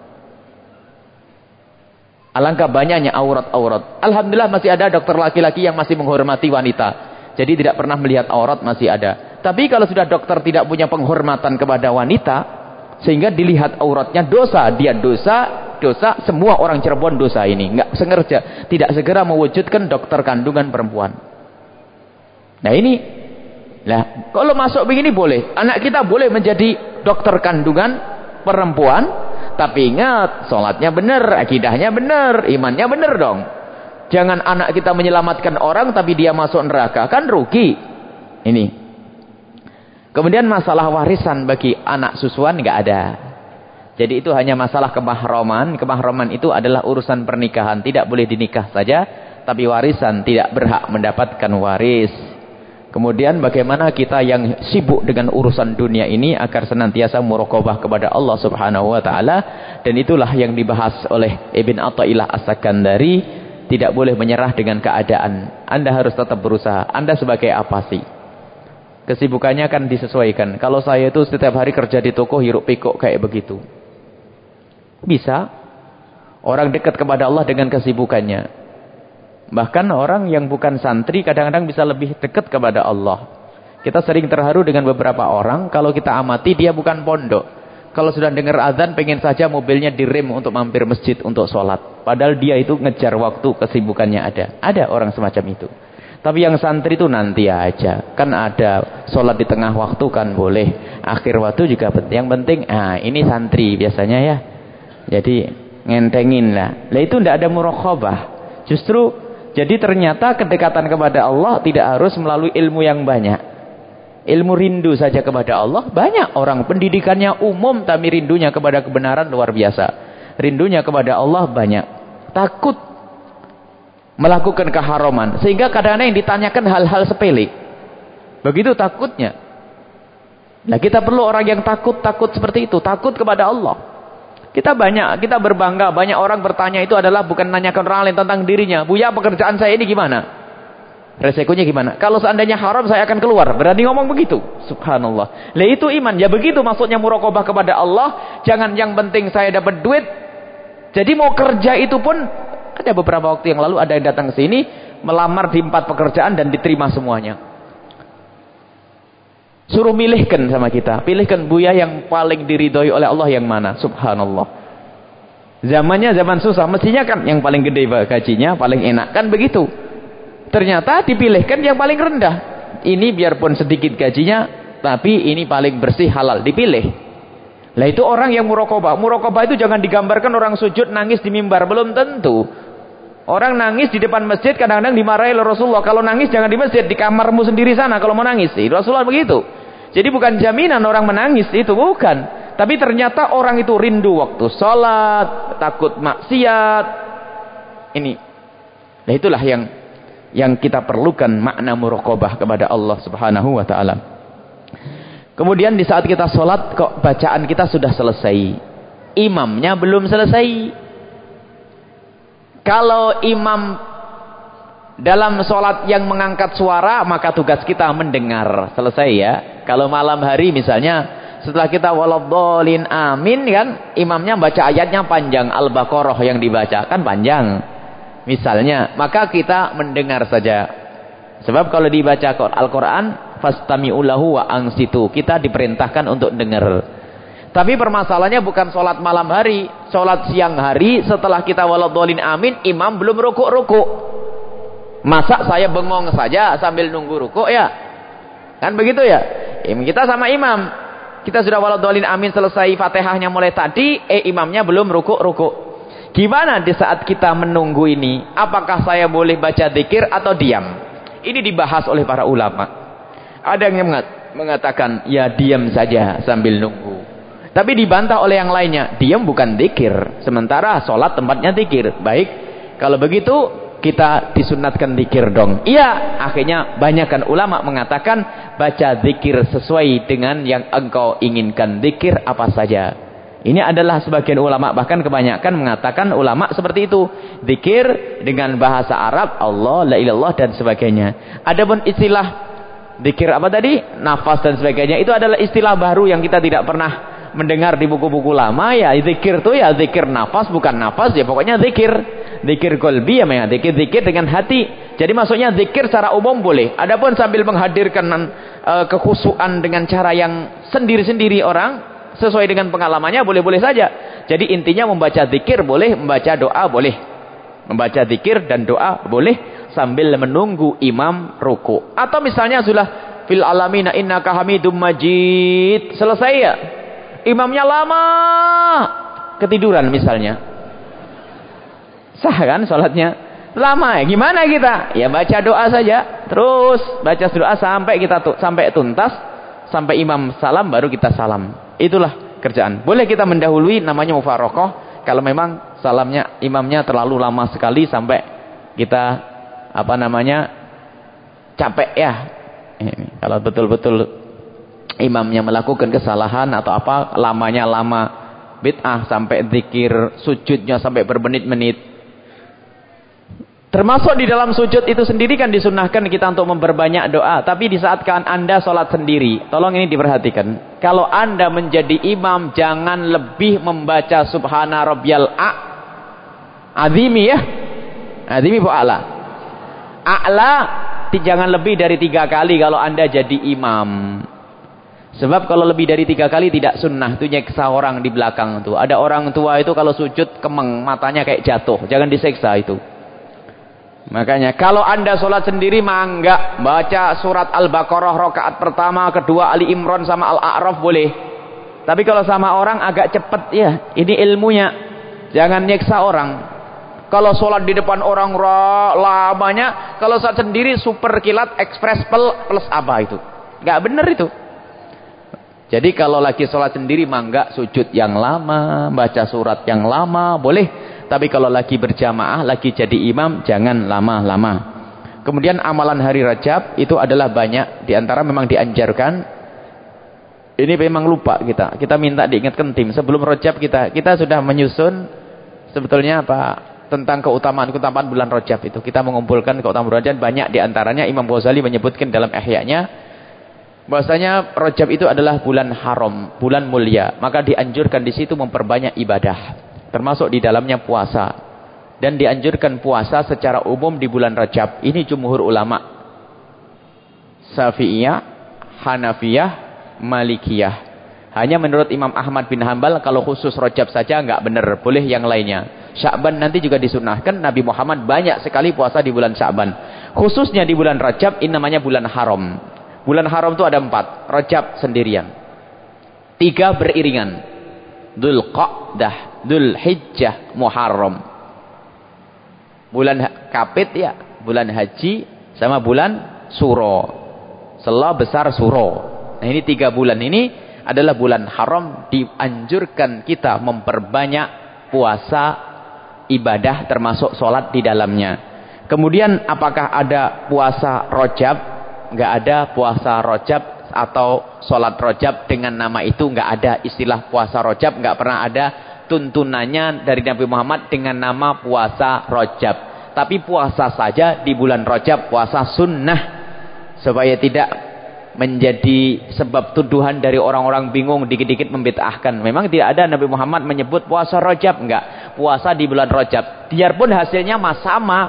Alangkah banyaknya aurat-aurat. Alhamdulillah masih ada dokter laki-laki yang masih menghormati wanita. Jadi tidak pernah melihat aurat masih ada. Tapi kalau sudah dokter tidak punya penghormatan kepada wanita, sehingga dilihat auratnya dosa, dia dosa, dosa, semua orang Cirebon dosa ini. Enggak sengaja, tidak segera mewujudkan dokter kandungan perempuan. Nah ini, lah kalau masuk begini boleh. Anak kita boleh menjadi dokter kandungan perempuan, tapi ingat, sholatnya benar, akidahnya benar, imannya benar dong. Jangan anak kita menyelamatkan orang, tapi dia masuk neraka, kan rugi. Ini. Kemudian masalah warisan bagi anak susuan nggak ada. Jadi itu hanya masalah kemahroman. Kemahroman itu adalah urusan pernikahan. Tidak boleh dinikah saja. Tapi warisan tidak berhak mendapatkan waris. Kemudian bagaimana kita yang sibuk dengan urusan dunia ini agar senantiasa murokobah kepada Allah subhanahu wa ta'ala. Dan itulah yang dibahas oleh Ibn Atta'illah As-Sakandari. Tidak boleh menyerah dengan keadaan. Anda harus tetap berusaha. Anda sebagai apa sih? Kesibukannya akan disesuaikan. Kalau saya itu setiap hari kerja di toko hiruk pikuk kayak begitu. Bisa. Orang dekat kepada Allah dengan kesibukannya. Bahkan orang yang bukan santri kadang-kadang bisa lebih dekat kepada Allah. Kita sering terharu dengan beberapa orang. Kalau kita amati dia bukan pondok. Kalau sudah dengar azan pengen saja mobilnya direm untuk mampir masjid untuk sholat. Padahal dia itu ngejar waktu kesibukannya ada. Ada orang semacam itu. Tapi yang santri itu nanti aja. Kan ada sholat di tengah waktu kan boleh. Akhir waktu juga penting. Yang penting, ah ini santri biasanya ya. Jadi ngentengin lah. Lah itu tidak ada murokobah. Justru jadi ternyata kedekatan kepada Allah tidak harus melalui ilmu yang banyak. Ilmu rindu saja kepada Allah banyak orang pendidikannya umum tapi rindunya kepada kebenaran luar biasa. Rindunya kepada Allah banyak. Takut melakukan keharaman sehingga kadang-kadang yang ditanyakan hal-hal sepele. Begitu takutnya. Nah kita perlu orang yang takut-takut seperti itu, takut kepada Allah. Kita banyak, kita berbangga, banyak orang bertanya itu adalah bukan nanyakan orang lain tentang dirinya. Buya pekerjaan saya ini gimana? Resikonya gimana? Kalau seandainya haram saya akan keluar. Berani ngomong begitu. Subhanallah. Lah itu iman. Ya begitu maksudnya murokobah kepada Allah. Jangan yang penting saya dapat duit. Jadi mau kerja itu pun ada beberapa waktu yang lalu ada yang datang ke sini melamar di empat pekerjaan dan diterima semuanya. Suruh milihkan sama kita. Pilihkan buya yang paling diridhoi oleh Allah yang mana. Subhanallah. Zamannya zaman susah. Mestinya kan yang paling gede gajinya, paling enak. Kan begitu. Ternyata dipilihkan yang paling rendah. Ini biarpun sedikit gajinya, tapi ini paling bersih halal. Dipilih. Lah itu orang yang murokobah. Murokobah itu jangan digambarkan orang sujud nangis di mimbar. Belum tentu. Orang nangis di depan masjid kadang-kadang dimarahi oleh Rasulullah. Kalau nangis jangan di masjid, di kamarmu sendiri sana kalau mau nangis. Rasulullah begitu. Jadi bukan jaminan orang menangis itu bukan. Tapi ternyata orang itu rindu waktu sholat, takut maksiat. Ini. Nah itulah yang yang kita perlukan makna muraqabah kepada Allah Subhanahu wa taala. Kemudian di saat kita sholat kok bacaan kita sudah selesai. Imamnya belum selesai. Kalau imam dalam sholat yang mengangkat suara, maka tugas kita mendengar. Selesai ya. Kalau malam hari misalnya, setelah kita waladhdallin amin kan, imamnya baca ayatnya panjang. Al-Baqarah yang dibaca kan panjang. Misalnya, maka kita mendengar saja. Sebab kalau dibaca Al-Quran, fastami'u lahu wa angsitu. Kita diperintahkan untuk dengar. Tapi permasalahannya bukan sholat malam hari. Sholat siang hari setelah kita waladolin amin. Imam belum rukuk-rukuk. Masa saya bengong saja sambil nunggu rukuk ya? Kan begitu ya? Kita sama imam. Kita sudah waladolin amin selesai fatihahnya mulai tadi. Eh imamnya belum rukuk-rukuk. Gimana di saat kita menunggu ini? Apakah saya boleh baca dikir atau diam? Ini dibahas oleh para ulama. Ada yang mengatakan, ya diam saja sambil nunggu. Tapi dibantah oleh yang lainnya, diam bukan dikir. Sementara sholat tempatnya dikir. Baik, kalau begitu kita disunatkan dikir dong. Iya, akhirnya banyak kan ulama mengatakan baca dikir sesuai dengan yang engkau inginkan dikir apa saja. Ini adalah sebagian ulama bahkan kebanyakan mengatakan ulama seperti itu. Dikir dengan bahasa Arab Allah la ilallah dan sebagainya. Adapun istilah Dikir apa tadi? Nafas dan sebagainya. Itu adalah istilah baru yang kita tidak pernah mendengar di buku-buku lama. Ya zikir itu ya zikir nafas bukan nafas. Ya pokoknya zikir. Zikir kolbi ya. Zikir-zikir dengan hati. Jadi maksudnya zikir secara umum boleh. Adapun sambil menghadirkan uh, kekhusuan dengan cara yang sendiri-sendiri orang. Sesuai dengan pengalamannya boleh-boleh saja. Jadi intinya membaca zikir boleh. Membaca doa boleh. Membaca zikir dan doa boleh sambil menunggu imam ruku. Atau misalnya sudah fil alamina innaka hamidum majid. Selesai ya. Imamnya lama ketiduran misalnya. Sah kan sholatnya? Lama ya. Gimana kita? Ya baca doa saja. Terus baca doa sampai kita sampai tuntas. Sampai imam salam baru kita salam. Itulah kerjaan. Boleh kita mendahului namanya mufarokoh. Kalau memang salamnya imamnya terlalu lama sekali sampai kita apa namanya capek ya kalau betul-betul imamnya melakukan kesalahan atau apa lamanya lama bid'ah sampai zikir sujudnya sampai bermenit-menit termasuk di dalam sujud itu sendiri kan disunahkan kita untuk memperbanyak doa tapi di saat kan anda sholat sendiri tolong ini diperhatikan. Kalau anda menjadi imam jangan lebih membaca subhana rabbiyal a azimi ya azimi bu'ala A'la. Jangan lebih dari tiga kali kalau anda jadi imam. Sebab kalau lebih dari tiga kali tidak sunnah. Itu nyeksa orang di belakang itu. Ada orang tua itu kalau sujud kemeng. Matanya kayak jatuh. Jangan diseksa itu. Makanya kalau anda sholat sendiri mangga. Baca surat Al-Baqarah rokaat pertama. Kedua Ali Imran sama Al-A'raf boleh. Tapi kalau sama orang agak cepat ya. Ini ilmunya. Jangan nyeksa orang. Kalau sholat di depan orang lamanya, kalau saat sendiri super kilat ekspres plus apa itu? Gak bener itu. Jadi kalau lagi sholat sendiri mangga sujud yang lama, baca surat yang lama, boleh. Tapi kalau lagi berjamaah, lagi jadi imam, jangan lama-lama. Kemudian amalan hari Rajab itu adalah banyak. Di antara memang dianjarkan. Ini memang lupa kita. Kita minta diingatkan tim. Sebelum Rajab kita, kita sudah menyusun sebetulnya apa tentang keutamaan-keutamaan bulan Rajab itu. Kita mengumpulkan keutamaan bulan Rajab banyak di antaranya Imam Ghazali menyebutkan dalam ihya'nya bahwasanya Rajab itu adalah bulan haram, bulan mulia. Maka dianjurkan di situ memperbanyak ibadah, termasuk di dalamnya puasa. Dan dianjurkan puasa secara umum di bulan Rajab. Ini jumhur ulama. Syafi'iyah, Hanafiyah, Malikiyah. Hanya menurut Imam Ahmad bin Hambal kalau khusus Rajab saja enggak benar, boleh yang lainnya. Sya'ban nanti juga disunahkan. Nabi Muhammad banyak sekali puasa di bulan Sya'ban. Khususnya di bulan Rajab, ini namanya bulan haram. Bulan haram itu ada empat. Rajab sendirian. Tiga beriringan. Dhul Qa'dah, Dhul Hijjah, Muharram. Bulan kapit ya. Bulan haji sama bulan suro. Selah besar suro. Nah ini tiga bulan ini adalah bulan haram. Dianjurkan kita memperbanyak puasa ibadah termasuk sholat di dalamnya. Kemudian apakah ada puasa rojab? Enggak ada puasa rojab atau sholat rojab dengan nama itu. Enggak ada istilah puasa rojab. Enggak pernah ada tuntunannya dari Nabi Muhammad dengan nama puasa Rojab. Tapi puasa saja di bulan Rojab, puasa sunnah. Supaya tidak menjadi sebab tuduhan dari orang-orang bingung dikit-dikit membid'ahkan. Memang tidak ada Nabi Muhammad menyebut puasa Rajab enggak. Puasa di bulan Rajab. Biarpun hasilnya sama.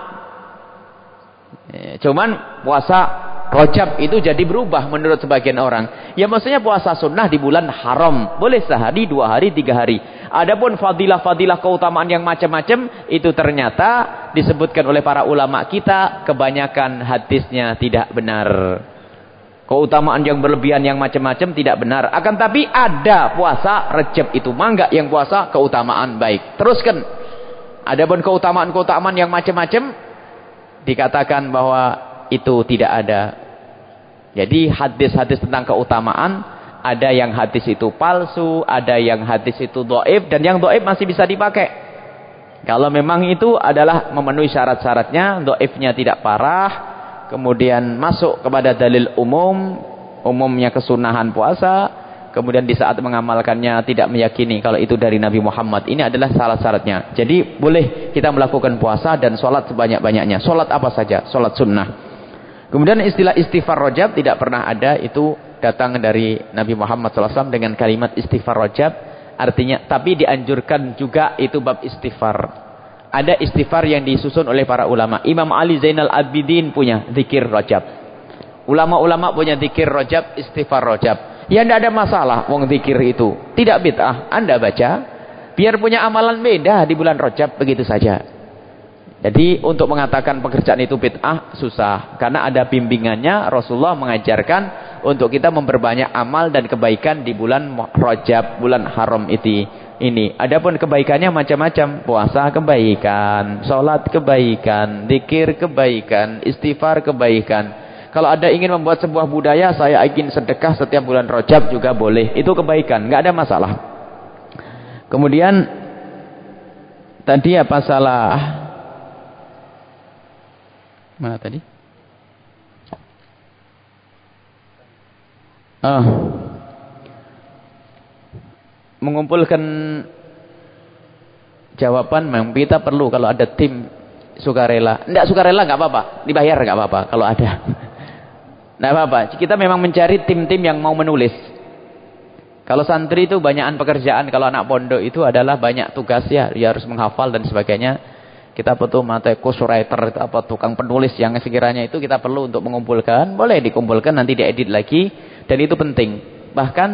Eh, cuman puasa Rajab itu jadi berubah menurut sebagian orang. Ya maksudnya puasa sunnah di bulan haram. Boleh sehari, dua hari, tiga hari. Adapun fadilah-fadilah keutamaan yang macam-macam. Itu ternyata disebutkan oleh para ulama kita. Kebanyakan hadisnya tidak benar. Keutamaan yang berlebihan yang macam-macam tidak benar. Akan tapi ada puasa Rejab itu. Mangga yang puasa keutamaan baik. Teruskan. Ada pun keutamaan-keutamaan yang macam-macam. Dikatakan bahwa itu tidak ada. Jadi hadis-hadis tentang keutamaan. Ada yang hadis itu palsu. Ada yang hadis itu do'if. Dan yang do'if masih bisa dipakai. Kalau memang itu adalah memenuhi syarat-syaratnya. Do'ifnya tidak parah kemudian masuk kepada dalil umum, umumnya kesunahan puasa, kemudian di saat mengamalkannya tidak meyakini kalau itu dari Nabi Muhammad. Ini adalah salah syaratnya. Jadi boleh kita melakukan puasa dan sholat sebanyak-banyaknya. Sholat apa saja? Sholat sunnah. Kemudian istilah istighfar rojab tidak pernah ada. Itu datang dari Nabi Muhammad SAW dengan kalimat istighfar rojab. Artinya, tapi dianjurkan juga itu bab istighfar ada istighfar yang disusun oleh para ulama. Imam Ali Zainal Abidin punya zikir rajab. Ulama-ulama punya zikir rajab, istighfar rajab. Ya tidak ada masalah wong zikir itu. Tidak bid'ah. Anda baca. Biar punya amalan beda di bulan rajab begitu saja. Jadi untuk mengatakan pekerjaan itu bid'ah susah. Karena ada bimbingannya Rasulullah mengajarkan untuk kita memperbanyak amal dan kebaikan di bulan rajab, bulan haram itu ini. Adapun kebaikannya macam-macam. Puasa kebaikan, sholat kebaikan, dikir kebaikan, istighfar kebaikan. Kalau ada ingin membuat sebuah budaya, saya ingin sedekah setiap bulan rojab juga boleh. Itu kebaikan, nggak ada masalah. Kemudian tadi apa salah? Mana tadi? Oh mengumpulkan jawaban memang kita perlu kalau ada tim sukarela. Tidak sukarela nggak apa-apa, dibayar nggak apa-apa kalau ada. *laughs* Nggak apa-apa. Kita memang mencari tim-tim yang mau menulis. Kalau santri itu banyakan pekerjaan, kalau anak pondok itu adalah banyak tugas ya, dia harus menghafal dan sebagainya. Kita butuh mata writer apa tukang penulis yang sekiranya itu kita perlu untuk mengumpulkan, boleh dikumpulkan nanti diedit lagi dan itu penting. Bahkan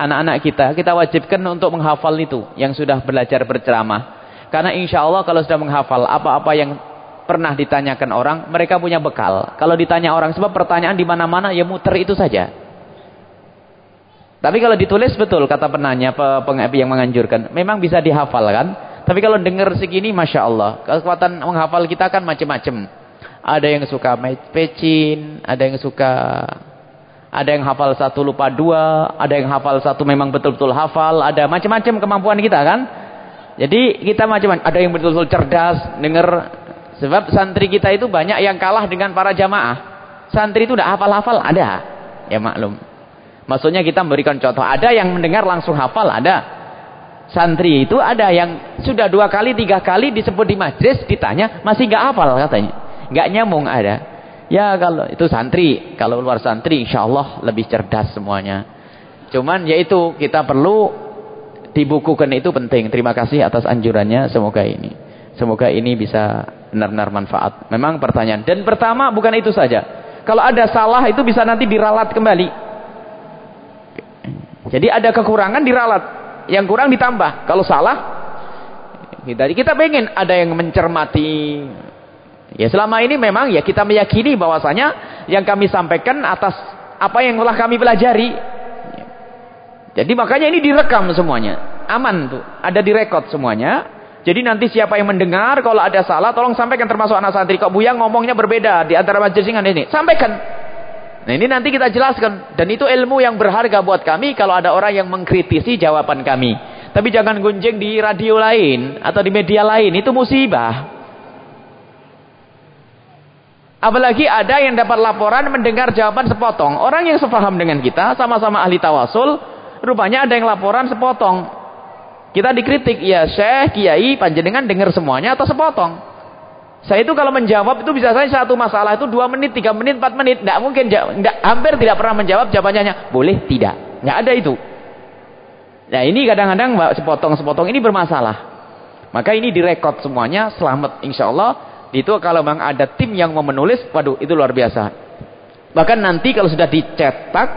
anak-anak kita, kita wajibkan untuk menghafal itu yang sudah belajar berceramah. Karena insya Allah kalau sudah menghafal apa-apa yang pernah ditanyakan orang, mereka punya bekal. Kalau ditanya orang, sebab pertanyaan di mana-mana ya muter itu saja. Tapi kalau ditulis betul kata penanya, pengapi yang menganjurkan, memang bisa dihafal kan. Tapi kalau dengar segini, masya Allah, kekuatan menghafal kita kan macam-macam. Ada yang suka pecin, ada yang suka ada yang hafal satu lupa dua, ada yang hafal satu memang betul-betul hafal, ada macam-macam kemampuan kita kan. Jadi kita macam-macam, ada yang betul-betul cerdas, dengar sebab santri kita itu banyak yang kalah dengan para jamaah. Santri itu udah hafal-hafal ada. Ya maklum. Maksudnya kita memberikan contoh, ada yang mendengar langsung hafal, ada. Santri itu ada yang sudah dua kali, tiga kali disebut di majlis, ditanya, masih nggak hafal katanya. Nggak nyambung ada. Ya kalau itu santri, kalau luar santri insya Allah lebih cerdas semuanya. Cuman yaitu kita perlu dibukukan itu penting. Terima kasih atas anjurannya. Semoga ini, semoga ini bisa benar-benar manfaat. Memang pertanyaan. Dan pertama bukan itu saja. Kalau ada salah itu bisa nanti diralat kembali. Jadi ada kekurangan diralat, yang kurang ditambah. Kalau salah, kita kita pengen ada yang mencermati Ya selama ini memang ya kita meyakini bahwasanya yang kami sampaikan atas apa yang telah kami pelajari. Jadi makanya ini direkam semuanya. Aman tuh. Ada direkod semuanya. Jadi nanti siapa yang mendengar kalau ada salah tolong sampaikan termasuk anak santri. Kok Buya ngomongnya berbeda di antara majelis dengan ini. Sampaikan. Nah ini nanti kita jelaskan. Dan itu ilmu yang berharga buat kami kalau ada orang yang mengkritisi jawaban kami. Tapi jangan gunjing di radio lain atau di media lain. Itu musibah. Apalagi ada yang dapat laporan mendengar jawaban sepotong. Orang yang sepaham dengan kita, sama-sama ahli tawasul, rupanya ada yang laporan sepotong. Kita dikritik, ya Syekh, Kiai, panjenengan dengar semuanya atau sepotong? Saya itu kalau menjawab itu bisa saya satu masalah itu dua menit, tiga menit, empat menit. Tidak mungkin, tidak, hampir tidak pernah menjawab jawabannya. Boleh, tidak. Nggak ada itu. Nah ini kadang-kadang sepotong-sepotong ini bermasalah. Maka ini direkod semuanya, selamat insya Allah. Itu kalau memang ada tim yang mau menulis, waduh itu luar biasa. Bahkan nanti kalau sudah dicetak,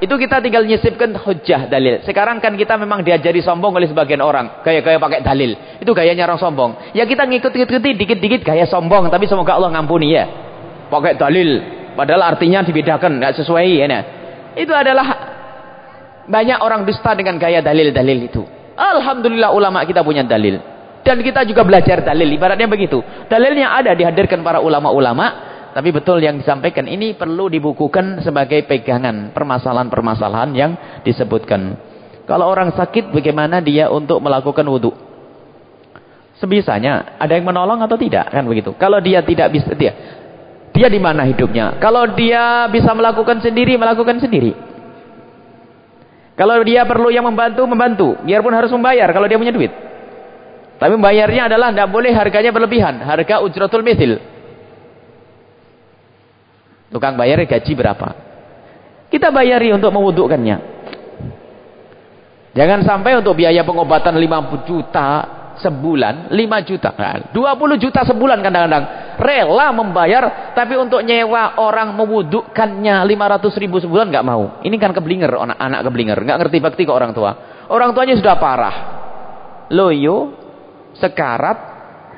itu kita tinggal nyisipkan hujah dalil. Sekarang kan kita memang diajari sombong oleh sebagian orang. Gaya-gaya pakai dalil. Itu gayanya orang sombong. Ya kita ngikut-ngikut dikit-dikit gaya sombong. Tapi semoga Allah ngampuni ya. Pakai dalil. Padahal artinya dibedakan. Tidak sesuai. Ya, nah. Itu adalah banyak orang dusta dengan gaya dalil-dalil itu. Alhamdulillah ulama kita punya dalil. Dan kita juga belajar dalil. Ibaratnya begitu. Dalilnya ada dihadirkan para ulama-ulama tapi betul yang disampaikan ini perlu dibukukan sebagai pegangan permasalahan-permasalahan yang disebutkan. Kalau orang sakit bagaimana dia untuk melakukan wudhu? Sebisanya ada yang menolong atau tidak kan begitu. Kalau dia tidak bisa dia dia di mana hidupnya? Kalau dia bisa melakukan sendiri, melakukan sendiri. Kalau dia perlu yang membantu, membantu. Biarpun harus membayar kalau dia punya duit. Tapi membayarnya adalah tidak boleh harganya berlebihan. Harga ujratul mithil. Tukang bayar gaji berapa? Kita bayari untuk mewudukkannya. Jangan sampai untuk biaya pengobatan 50 juta sebulan, 5 juta. Nah, 20 juta sebulan kadang-kadang. Rela membayar, tapi untuk nyewa orang mewudukkannya 500 ribu sebulan nggak mau. Ini kan keblinger, anak, anak keblinger. nggak ngerti bakti ke orang tua. Orang tuanya sudah parah. Loyo, sekarat,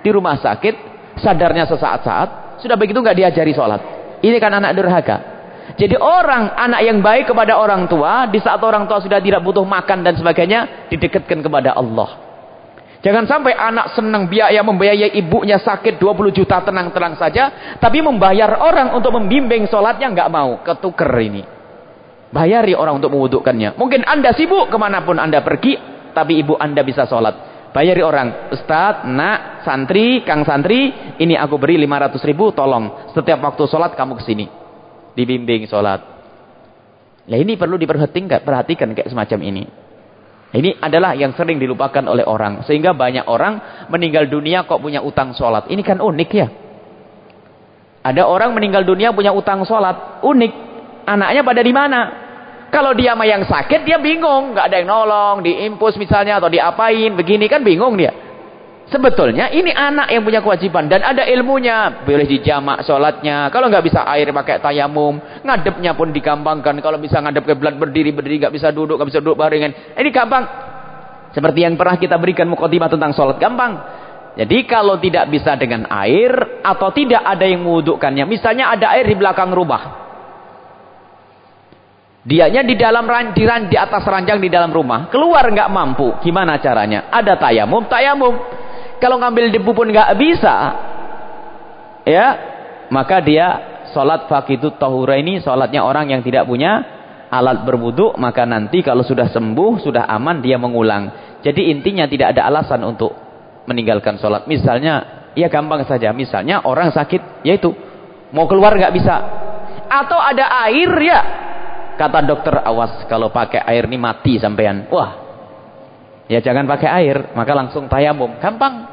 di rumah sakit, sadarnya sesaat-saat. Sudah begitu nggak diajari sholat. Ini kan anak durhaka. Jadi orang, anak yang baik kepada orang tua, di saat orang tua sudah tidak butuh makan dan sebagainya, didekatkan kepada Allah. Jangan sampai anak senang biaya membiayai ibunya sakit 20 juta tenang-tenang saja, tapi membayar orang untuk membimbing sholatnya nggak mau, ketuker ini. Bayari orang untuk mewudukkannya. Mungkin anda sibuk ke mana pun anda pergi, tapi ibu anda bisa sholat. Bayari orang, Ustaz, nak, santri, kang santri, ini aku beri 500 ribu, tolong. Setiap waktu sholat kamu ke sini. Dibimbing sholat. Nah ini perlu diperhatikan perhatikan kayak semacam ini. Ini adalah yang sering dilupakan oleh orang. Sehingga banyak orang meninggal dunia kok punya utang sholat. Ini kan unik ya. Ada orang meninggal dunia punya utang sholat. Unik. Anaknya pada di mana? Kalau dia mah yang sakit, dia bingung. nggak ada yang nolong, diimpus misalnya, atau diapain, begini kan bingung dia. Sebetulnya ini anak yang punya kewajiban. Dan ada ilmunya. Boleh dijamak sholatnya. Kalau nggak bisa air pakai tayamum. Ngadepnya pun digampangkan. Kalau bisa ngadep ke belat berdiri-berdiri. nggak bisa duduk, nggak bisa duduk barengan. Ini gampang. Seperti yang pernah kita berikan mukotimah tentang sholat. Gampang. Jadi kalau tidak bisa dengan air. Atau tidak ada yang mewudukkannya. Misalnya ada air di belakang rumah. Dianya di dalam di, di atas ranjang di dalam rumah, keluar nggak mampu. Gimana caranya? Ada tayamum, tayamum. Kalau ngambil debu pun nggak bisa, ya, maka dia sholat fakitu tahura ini sholatnya orang yang tidak punya alat berwudu, maka nanti kalau sudah sembuh, sudah aman, dia mengulang. Jadi intinya tidak ada alasan untuk meninggalkan sholat. Misalnya, ya gampang saja. Misalnya orang sakit, yaitu mau keluar nggak bisa, atau ada air ya Kata dokter, awas kalau pakai air ini mati sampean. Wah. Ya jangan pakai air, maka langsung tayamum. Gampang.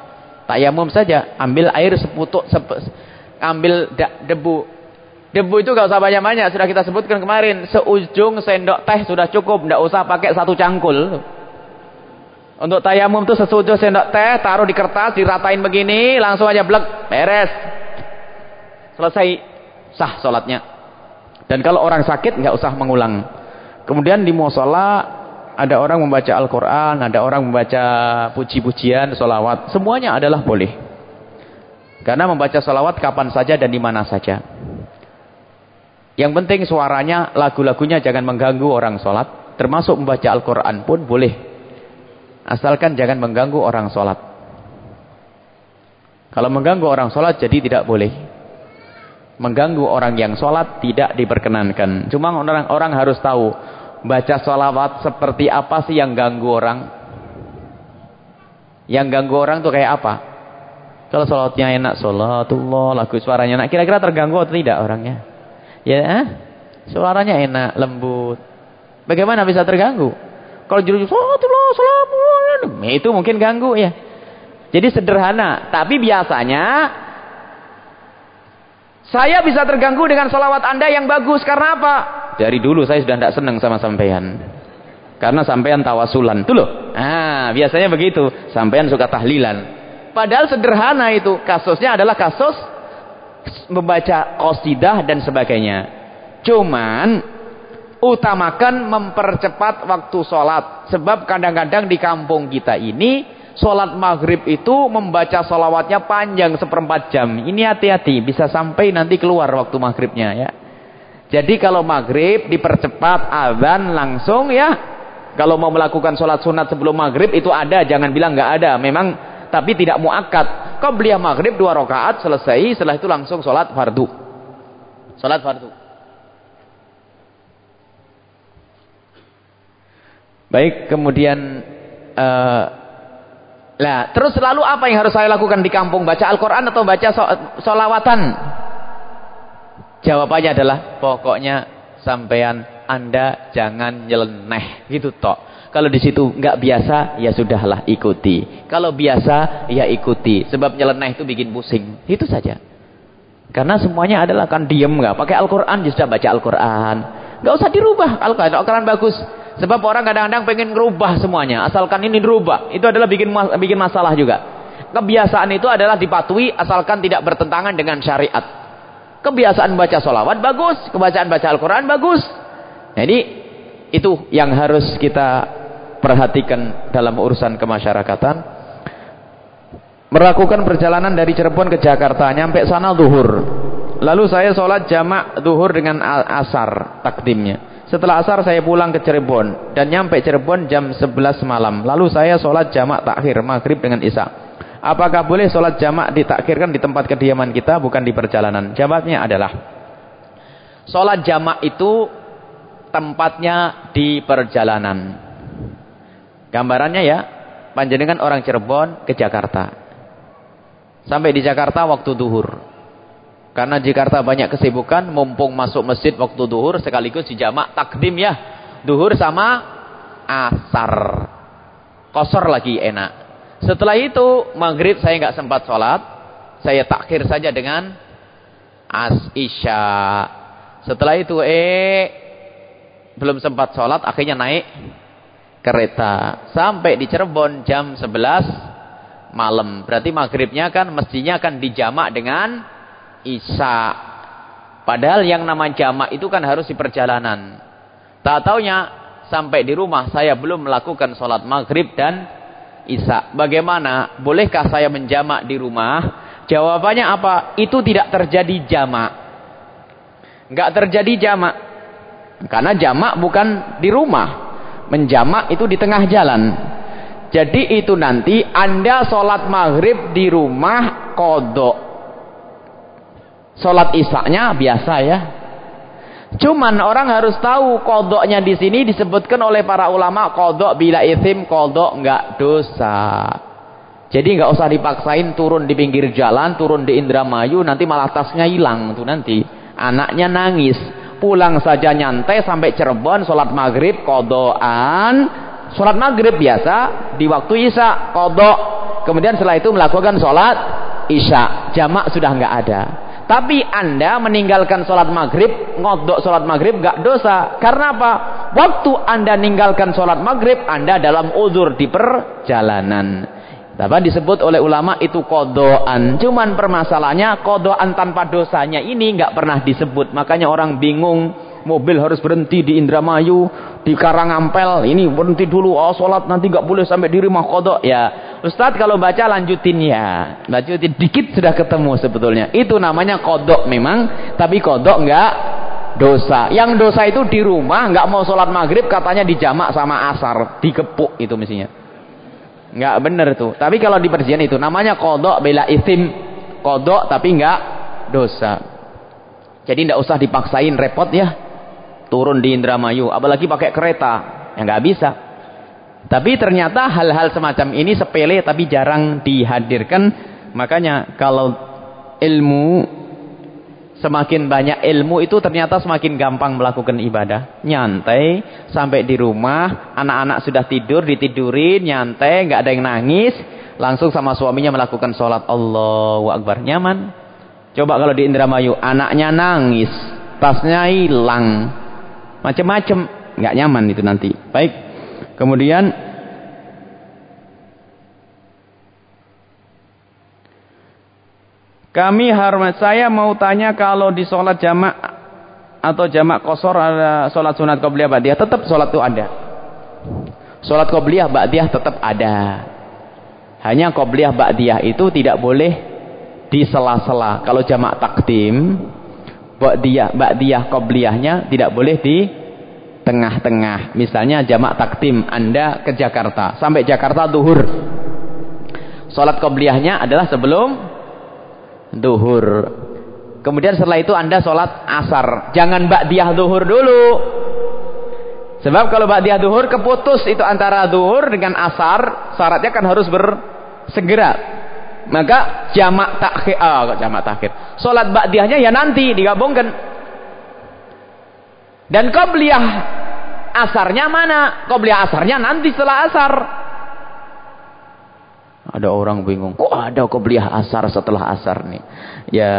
Tayamum saja, ambil air seputuk sep, ambil debu. Debu itu gak usah banyak-banyak, sudah kita sebutkan kemarin. Seujung sendok teh sudah cukup, tidak usah pakai satu cangkul. Untuk tayamum itu seujung sendok teh, taruh di kertas, diratain begini, langsung aja blek, beres. Selesai, sah sholatnya. Dan kalau orang sakit nggak usah mengulang. Kemudian di musola ada orang membaca Al-Quran, ada orang membaca puji-pujian, solawat. Semuanya adalah boleh. Karena membaca solawat kapan saja dan di mana saja. Yang penting suaranya, lagu-lagunya jangan mengganggu orang sholat. Termasuk membaca Al-Quran pun boleh. Asalkan jangan mengganggu orang sholat. Kalau mengganggu orang sholat jadi tidak boleh mengganggu orang yang sholat tidak diperkenankan. Cuma orang-orang harus tahu baca sholawat seperti apa sih yang ganggu orang. Yang ganggu orang tuh kayak apa? Kalau sholatnya enak, sholatullah, lagu suaranya enak. Kira-kira terganggu atau tidak orangnya? Ya, eh? suaranya enak, lembut. Bagaimana bisa terganggu? Kalau juru salamu, itu mungkin ganggu ya. Jadi sederhana, tapi biasanya saya bisa terganggu dengan salawat Anda yang bagus karena apa? Dari dulu saya sudah tidak senang sama sampean. Karena sampean tawasulan. Tuh loh. Nah, biasanya begitu. Sampean suka tahlilan. Padahal sederhana itu. Kasusnya adalah kasus membaca qasidah dan sebagainya. Cuman utamakan mempercepat waktu sholat. Sebab kadang-kadang di kampung kita ini Sholat maghrib itu membaca sholawatnya panjang seperempat jam. Ini hati-hati, bisa sampai nanti keluar waktu maghribnya ya. Jadi kalau maghrib dipercepat azan langsung ya. Kalau mau melakukan sholat sunat sebelum maghrib itu ada, jangan bilang nggak ada. Memang tapi tidak muakat. Kau beli maghrib dua rakaat selesai, setelah itu langsung sholat fardu. Sholat fardu. Baik, kemudian uh, lah, terus lalu apa yang harus saya lakukan di kampung? Baca Al-Quran atau baca solawatan? Jawabannya adalah, pokoknya sampean Anda jangan nyeleneh. Gitu toh. Kalau di situ nggak biasa, ya sudahlah ikuti. Kalau biasa, ya ikuti. Sebab nyeleneh itu bikin pusing. Itu saja. Karena semuanya adalah kan diem nggak. Pakai Al-Quran, ya sudah baca Al-Quran. Nggak usah dirubah. Al-Quran bagus. Sebab orang kadang-kadang pengen ngerubah semuanya. Asalkan ini dirubah. Itu adalah bikin bikin masalah juga. Kebiasaan itu adalah dipatuhi asalkan tidak bertentangan dengan syariat. Kebiasaan baca solawat bagus. Kebiasaan baca Al-Quran bagus. Jadi itu yang harus kita perhatikan dalam urusan kemasyarakatan. Melakukan perjalanan dari Cirebon ke Jakarta. Nyampe sana duhur. Lalu saya sholat jamak duhur dengan asar takdimnya. Setelah asar saya pulang ke Cirebon dan nyampe Cirebon jam 11 malam. Lalu saya sholat jamak takhir maghrib dengan isya. Apakah boleh sholat jamak ditakhirkan di tempat kediaman kita bukan di perjalanan? Jawabnya adalah sholat jamak itu tempatnya di perjalanan. Gambarannya ya, panjenengan orang Cirebon ke Jakarta. Sampai di Jakarta waktu duhur. Karena Jakarta banyak kesibukan, mumpung masuk masjid waktu duhur, sekaligus dijamak takdim ya. Duhur sama asar. Kosor lagi enak. Setelah itu, maghrib saya nggak sempat sholat. Saya takhir saja dengan as isya. Setelah itu, eh, belum sempat sholat, akhirnya naik kereta. Sampai di Cirebon jam 11 malam. Berarti maghribnya kan mestinya akan dijamak dengan Isya. Padahal yang nama jamak itu kan harus di perjalanan. Tak taunya sampai di rumah saya belum melakukan sholat maghrib dan isya. Bagaimana? Bolehkah saya menjamak di rumah? Jawabannya apa? Itu tidak terjadi jamak. Enggak terjadi jamak. Karena jamak bukan di rumah. Menjamak itu di tengah jalan. Jadi itu nanti Anda sholat maghrib di rumah kodok. Sholat isaknya biasa ya. Cuman orang harus tahu kodoknya di sini disebutkan oleh para ulama kodok bila isim kodok nggak dosa. Jadi nggak usah dipaksain turun di pinggir jalan, turun di Indramayu, nanti malah tasnya hilang tuh nanti. Anaknya nangis, pulang saja nyantai sampai Cirebon, sholat maghrib, kodokan, sholat maghrib biasa di waktu isya, kodok. Kemudian setelah itu melakukan sholat isya, jamak sudah nggak ada. Tapi anda meninggalkan sholat maghrib, ngodok sholat maghrib gak dosa. Karena apa? Waktu anda meninggalkan sholat maghrib, anda dalam uzur di perjalanan. Tapi disebut oleh ulama itu kodoan. Cuman permasalahannya kodoan tanpa dosanya ini gak pernah disebut. Makanya orang bingung mobil harus berhenti di Indramayu, di Karangampel, ini berhenti dulu, oh sholat nanti gak boleh sampai di rumah kodok. Ya, Ustadz kalau baca lanjutin ya, lanjutin dikit sudah ketemu sebetulnya. Itu namanya kodok memang, tapi kodok nggak dosa. Yang dosa itu di rumah, nggak mau sholat maghrib, katanya dijamak sama asar, dikepuk itu mestinya. Nggak bener tuh. Tapi kalau di perjian itu namanya kodok bela isim, kodok tapi nggak dosa. Jadi nggak usah dipaksain repot ya turun di Indramayu apalagi pakai kereta yang nggak bisa tapi ternyata hal-hal semacam ini sepele tapi jarang dihadirkan makanya kalau ilmu Semakin banyak ilmu itu ternyata semakin gampang melakukan ibadah. Nyantai sampai di rumah, anak-anak sudah tidur, ditidurin, nyantai, nggak ada yang nangis, langsung sama suaminya melakukan sholat Allahu Akbar. Nyaman. Coba kalau di Indramayu, anaknya nangis, tasnya hilang, macam-macam, nggak nyaman itu nanti. Baik. Kemudian Kami harus saya mau tanya kalau di sholat jamak atau jamak kosor ada sholat sunat qobliyah ba'diyah tetap sholat itu ada. Sholat qobliyah ba'diyah tetap ada. Hanya qobliyah ba'diyah itu tidak boleh di sela-sela. Kalau jamak takdim ba'diyah ba'diyah qobliyahnya tidak boleh di tengah-tengah. Misalnya jamak takdim Anda ke Jakarta sampai Jakarta duhur. Sholat qobliyahnya adalah sebelum duhur. Kemudian setelah itu anda sholat asar. Jangan ba'diyah duhur dulu. Sebab kalau ba'diyah duhur keputus itu antara duhur dengan asar. Syaratnya kan harus bersegera. Maka jamak takhir. Ah, jamak takhir. Sholat ba'diyahnya ya nanti digabungkan. Dan qobliyah asarnya mana? Qobliyah asarnya nanti setelah asar. Ada orang bingung, kok ada beli asar setelah asar nih? Ya,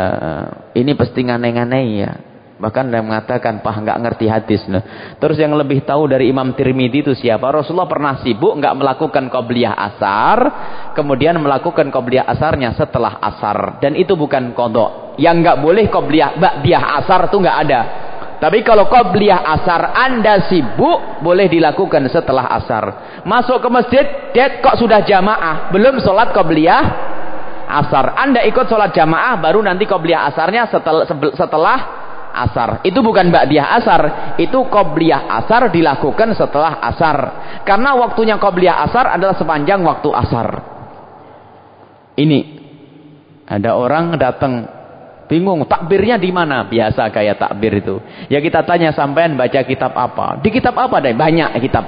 ini pasti ngane-ngane ya. Bahkan yang mengatakan, pah nggak ngerti hadis. Nah. Terus yang lebih tahu dari Imam Tirmidzi itu siapa? Rasulullah pernah sibuk nggak melakukan qobliyah asar, kemudian melakukan qobliyah asarnya setelah asar. Dan itu bukan kodok. Yang nggak boleh qobliyah ba'diyah asar itu nggak ada. Tapi kalau qobliyah asar Anda sibuk, boleh dilakukan setelah asar. Masuk ke masjid, det kok sudah jamaah, belum sholat qobliyah asar. Anda ikut sholat jamaah, baru nanti qobliyah asarnya setelah, setelah asar. Itu bukan ba'diyah asar, itu qobliyah asar dilakukan setelah asar. Karena waktunya qobliyah asar adalah sepanjang waktu asar. Ini ada orang datang Bingung, takbirnya di mana? Biasa kayak takbir itu. Ya kita tanya sampean baca kitab apa? Di kitab apa deh? Banyak kitab.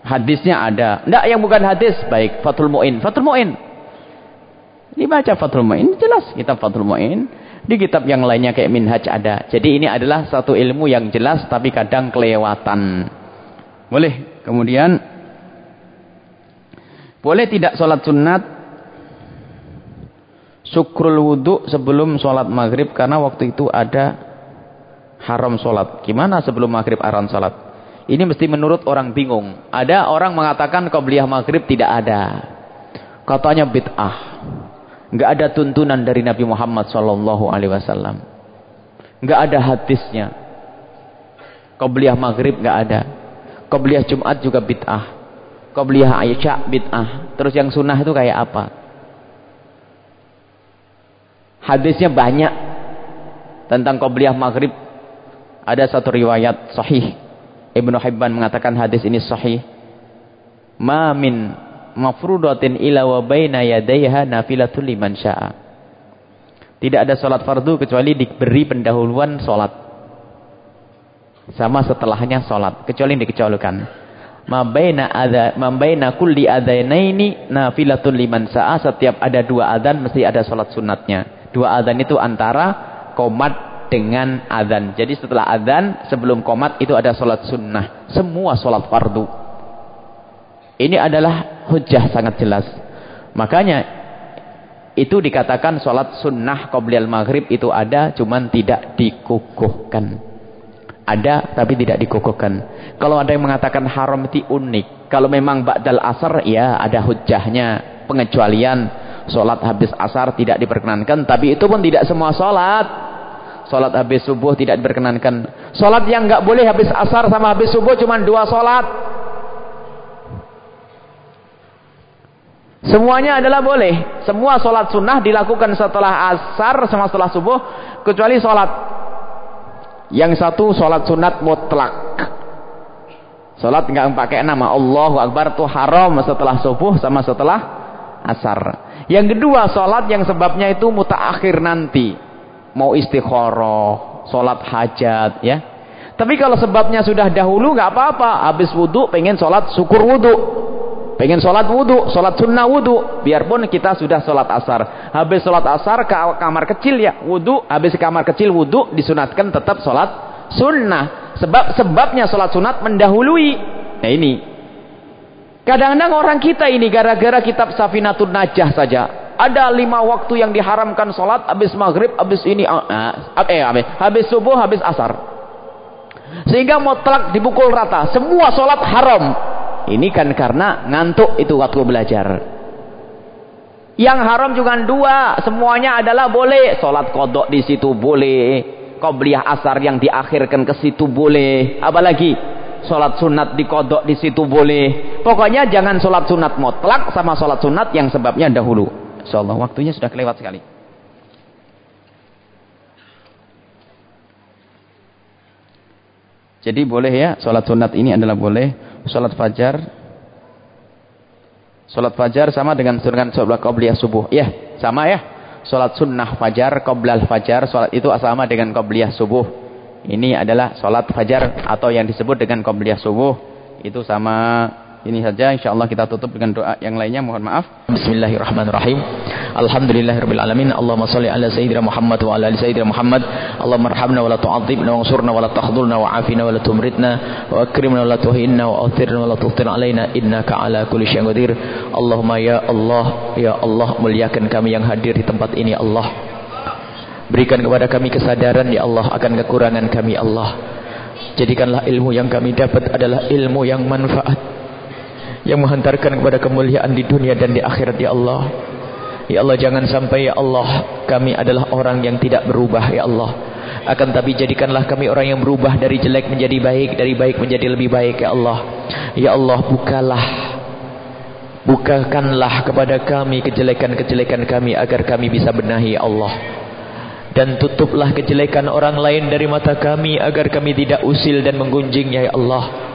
Hadisnya ada. Enggak yang bukan hadis, baik Fathul Muin. Fathul Muin. Dibaca Fathul Muin, jelas kitab Fathul Muin. Di kitab yang lainnya kayak Minhaj ada. Jadi ini adalah satu ilmu yang jelas tapi kadang kelewatan. Boleh. Kemudian boleh tidak sholat sunat syukrul wudhu sebelum sholat maghrib karena waktu itu ada haram sholat. Gimana sebelum maghrib haram sholat? Ini mesti menurut orang bingung. Ada orang mengatakan qobliyah maghrib tidak ada. Katanya bid'ah. Enggak ada tuntunan dari Nabi Muhammad sallallahu alaihi wasallam. Enggak ada hadisnya. Qobliyah maghrib enggak ada. Qobliyah Jumat juga bid'ah. Qobliyah Aisyah bid'ah. Terus yang sunnah itu kayak apa? Hadisnya banyak tentang qobliyah maghrib. Ada satu riwayat sahih. Ibnu Hibban mengatakan hadis ini sahih. Ma min mafrudatin ila wa baina yadayha nafilatul liman syaa. Tidak ada salat fardu kecuali diberi pendahuluan salat. Sama setelahnya salat, kecuali dikecualikan. Ma baina adza ma baina kulli adzanaini nafilatul liman syaa. Setiap ada dua adzan mesti ada salat sunatnya. Dua adzan itu antara komat dengan adzan. Jadi setelah adzan, sebelum komat itu ada sholat sunnah. Semua sholat fardu. Ini adalah hujah sangat jelas. Makanya itu dikatakan sholat sunnah qobliyal maghrib itu ada, cuman tidak dikukuhkan. Ada tapi tidak dikukuhkan. Kalau ada yang mengatakan haram itu unik. Kalau memang ba'dal asar ya ada hujahnya. Pengecualian Sholat habis asar tidak diperkenankan. Tapi itu pun tidak semua sholat. Sholat habis subuh tidak diperkenankan. Sholat yang nggak boleh habis asar sama habis subuh cuma dua sholat. Semuanya adalah boleh. Semua sholat sunnah dilakukan setelah asar sama setelah subuh. Kecuali sholat. Yang satu sholat sunat mutlak. Sholat nggak pakai nama Allahu Akbar itu haram setelah subuh sama setelah asar. Yang kedua, sholat yang sebabnya itu mutaakhir nanti. Mau istikharah, sholat hajat, ya. Tapi kalau sebabnya sudah dahulu, nggak apa-apa. Habis wudhu, pengen sholat syukur wudhu. Pengen sholat wudhu, sholat sunnah wudhu. Biarpun kita sudah sholat asar. Habis sholat asar ke kamar kecil ya wudhu. Habis kamar kecil wudhu disunatkan tetap sholat sunnah. Sebab sebabnya sholat sunat mendahului. Nah ini. Kadang-kadang orang kita ini gara-gara kitab Safinatul Najah saja. Ada lima waktu yang diharamkan sholat. Habis maghrib, habis ini. Uh, eh, habis, habis subuh, habis asar. Sehingga mutlak dipukul rata. Semua sholat haram. Ini kan karena ngantuk itu waktu belajar. Yang haram juga dua, semuanya adalah boleh. Salat kodok di situ boleh. Qobliyah asar yang diakhirkan ke situ boleh. Apalagi salat sunat di kodok di situ boleh. Pokoknya jangan salat sunat mutlak sama salat sunat yang sebabnya dahulu. Insyaallah waktunya sudah kelewat sekali. Jadi boleh ya, salat sunat ini adalah boleh Salat fajar. Salat fajar sama dengan dengan salat qabliyah subuh. Ya, sama ya. Salat sunnah fajar, qoblal fajar, salat itu sama dengan qabliyah subuh. Ini adalah salat fajar atau yang disebut dengan qabliyah subuh. Itu sama ini saja insyaallah kita tutup dengan doa yang lainnya mohon maaf. Bismillahirrahmanirrahim. Alhamdulillahirabbil alamin. Allahumma shalli ala sayyidina Muhammad wa ala sayyidina Muhammad. Allahumma arhamna wa la tu'adzibna wa ansurna wa la takhdhulna wa afina wa la tumritna wa akrimna wa la tuhinna wa athirna wa la tuhtir alaina innaka ala kulli syai'in. Allahumma ya Allah ya Allah muliakan kami yang hadir di tempat ini Allah. Berikan kepada kami kesadaran ya Allah akan kekurangan kami Allah. Jadikanlah ilmu yang kami dapat adalah ilmu yang manfaat yang menghantarkan kepada kemuliaan di dunia dan di akhirat ya Allah ya Allah jangan sampai ya Allah kami adalah orang yang tidak berubah ya Allah. Akan tapi jadikanlah kami orang yang berubah dari jelek menjadi baik dari baik menjadi lebih baik ya Allah. Ya Allah bukalah bukakanlah kepada kami kejelekan-kejelekan kami agar kami bisa benahi ya Allah. Dan tutuplah kejelekan orang lain dari mata kami agar kami tidak usil dan menggunjingnya ya Allah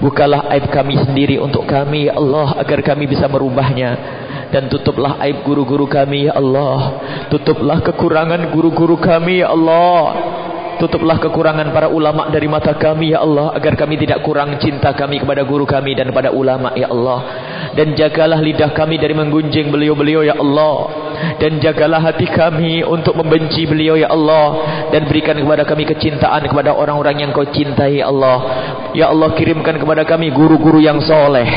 Bukalah aib kami sendiri untuk kami ya Allah agar kami bisa merubahnya dan tutuplah aib guru-guru kami ya Allah. Tutuplah kekurangan guru-guru kami ya Allah. Tutuplah kekurangan para ulama dari mata kami ya Allah agar kami tidak kurang cinta kami kepada guru kami dan pada ulama ya Allah. Dan jagalah lidah kami dari menggunjing beliau-beliau ya Allah. Dan jagalah hati kami untuk membenci beliau ya Allah dan berikan kepada kami kecintaan kepada orang-orang yang kau cintai ya Allah. Ya Allah kirimkan kepada kami guru-guru yang soleh.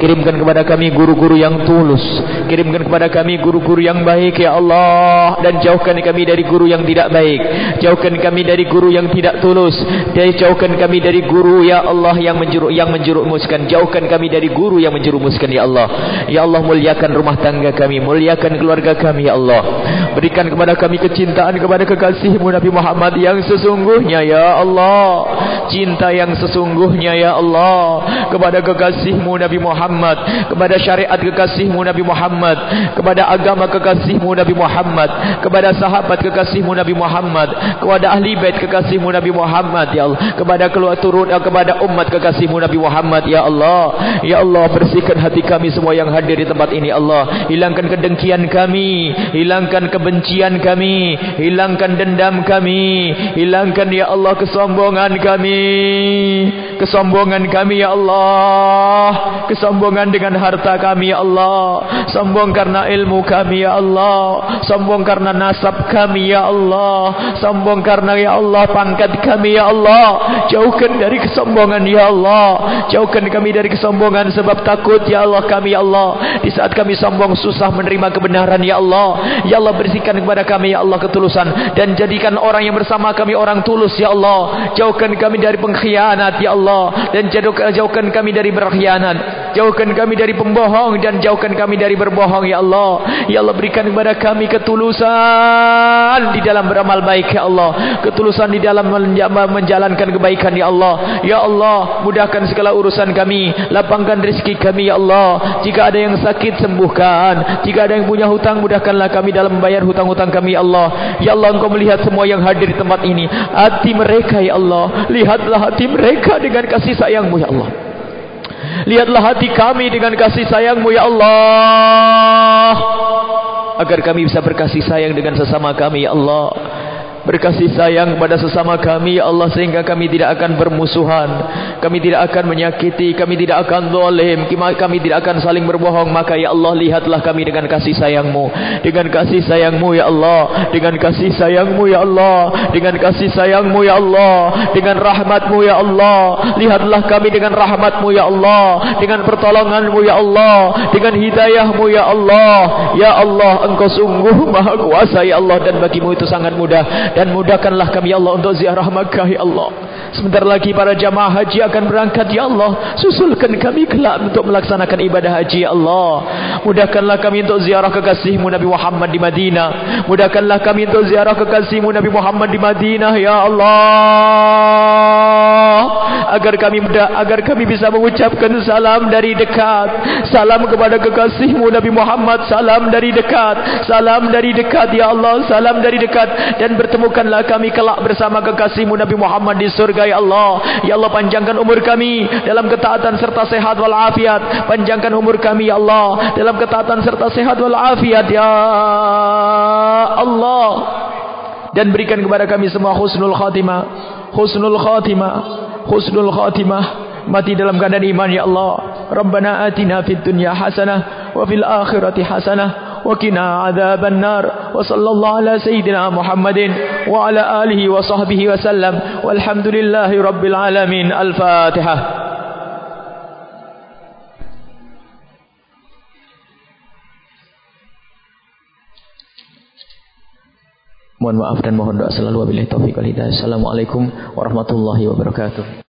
Kirimkan kepada kami guru-guru yang tulus. Kirimkan kepada kami guru-guru yang baik ya Allah dan jauhkan kami dari guru yang tidak baik. Jauhkan kami dari guru yang tidak tulus dari jauhkan kami dari guru ya Allah yang menjeruk yang menjerumuskan jauhkan kami dari guru yang menjerumuskan ya Allah ya Allah muliakan rumah tangga kami muliakan keluarga kami ya Allah. Berikan kepada kami kecintaan kepada kekasihmu Nabi Muhammad yang sesungguhnya ya Allah. Cinta yang sesungguhnya ya Allah. Kepada kekasihmu Nabi Muhammad. Kepada syariat kekasihmu Nabi Muhammad. Kepada agama kekasihmu Nabi Muhammad. Kepada sahabat kekasihmu Nabi Muhammad. Kepada ahli bait kekasihmu Nabi Muhammad ya Allah. Kepada keluar turun kepada umat kekasihmu Nabi Muhammad ya Allah. Ya Allah bersihkan hati kami semua yang hadir di tempat ini Allah. Hilangkan kedengkian kami hilangkan kebencian kami hilangkan dendam kami hilangkan ya Allah kesombongan kami. Kesombongan kami ya Allah. Kesombongan dengan harta kami ya Allah. Sombong karena ilmu kami ya Allah. Sombong karena nasab kami ya Allah. Sombong karena ya Allah pangkat kami ya Allah. Jauhkan dari kesombongan ya Allah. Jauhkan kami dari kesombongan sebab takut ya Allah kami ya Allah. Di saat kami sombong susah menerima kebenaran ya Allah ya Allah bersihkan kepada kami ya Allah ketulusan. Dan jadikan orang yang bersama kami orang tulus ya Allah. Jauhkan kami dari pengkhianat ya Allah. Dan jauhkan kami dari berkhianat. Jauhkan kami dari pembohong dan jauhkan kami dari berbohong ya Allah. Ya Allah berikan kepada kami ketulusan di dalam beramal baik ya Allah. Ketulusan di dalam menjalankan kebaikan ya Allah. Ya Allah mudahkan segala urusan kami. Lapangkan rezeki kami ya Allah. Jika ada yang sakit sembuhkan. Jika ada yang punya hutang mudahkanlah kami dalam membayar hutang-hutang kami ya Allah. Ya Allah engkau melihat semua yang hadir di tempat ini. Hati mereka ya Allah. Lihatlah hati mereka dengan kasih sayangmu ya Allah. Lihatlah hati kami dengan kasih sayangmu ya Allah. Agar kami bisa berkasih sayang dengan sesama kami ya Allah Berkasih sayang kepada sesama kami ya Allah sehingga kami tidak akan bermusuhan. Kami tidak akan menyakiti, kami tidak akan zalim, kami tidak akan saling berbohong. Maka ya Allah lihatlah kami dengan kasih sayangmu. Dengan kasih sayangmu ya Allah. Dengan kasih sayangmu ya Allah. Dengan kasih sayangmu ya Allah. Dengan rahmatmu ya Allah. Lihatlah kami dengan rahmatmu ya Allah. Dengan pertolonganmu ya Allah. Dengan hidayahmu ya Allah. Ya Allah engkau sungguh maha kuasa ya Allah dan bagimu itu sangat mudah dan mudahkanlah kami ya Allah untuk ziarah Makkah ya Allah sebentar lagi para jamaah haji akan berangkat. Ya Allah susulkan kami kelak untuk melaksanakan ibadah haji ya Allah. Mudahkanlah kami untuk ziarah kekasihmu Nabi Muhammad di Madinah. Mudahkanlah kami untuk ziarah kekasihmu Nabi Muhammad di Madinah ya Allah. Agar kami mudah agar kami bisa mengucapkan salam dari dekat. Salam kepada kekasihmu Nabi Muhammad. Salam dari dekat. Salam dari dekat ya Allah. Salam dari dekat. Dan bertemukanlah kami kelak bersama kekasihmu Nabi Muhammad di surga ya Allah. Ya Allah panjangkan umur kami dalam ketaatan serta sehat wal afiat. Panjangkan umur kami ya Allah dalam ketaatan serta sehat wal afiat ya Allah. Dan berikan kepada kami semua husnul khatimah. Husnul khatimah. Husnul khatimah. Mati dalam keadaan iman ya Allah. Rabbana atina fid dunya hasanah wa fil akhirati hasanah وقنا عذاب النار وصلى الله على سيدنا محمد وعلى آله وصحبه وسلم والحمد لله رب العالمين الفاتحة Mohon maaf dan mohon doa selalu wabillahi taufiq wal hidayah. Assalamualaikum warahmatullahi wabarakatuh.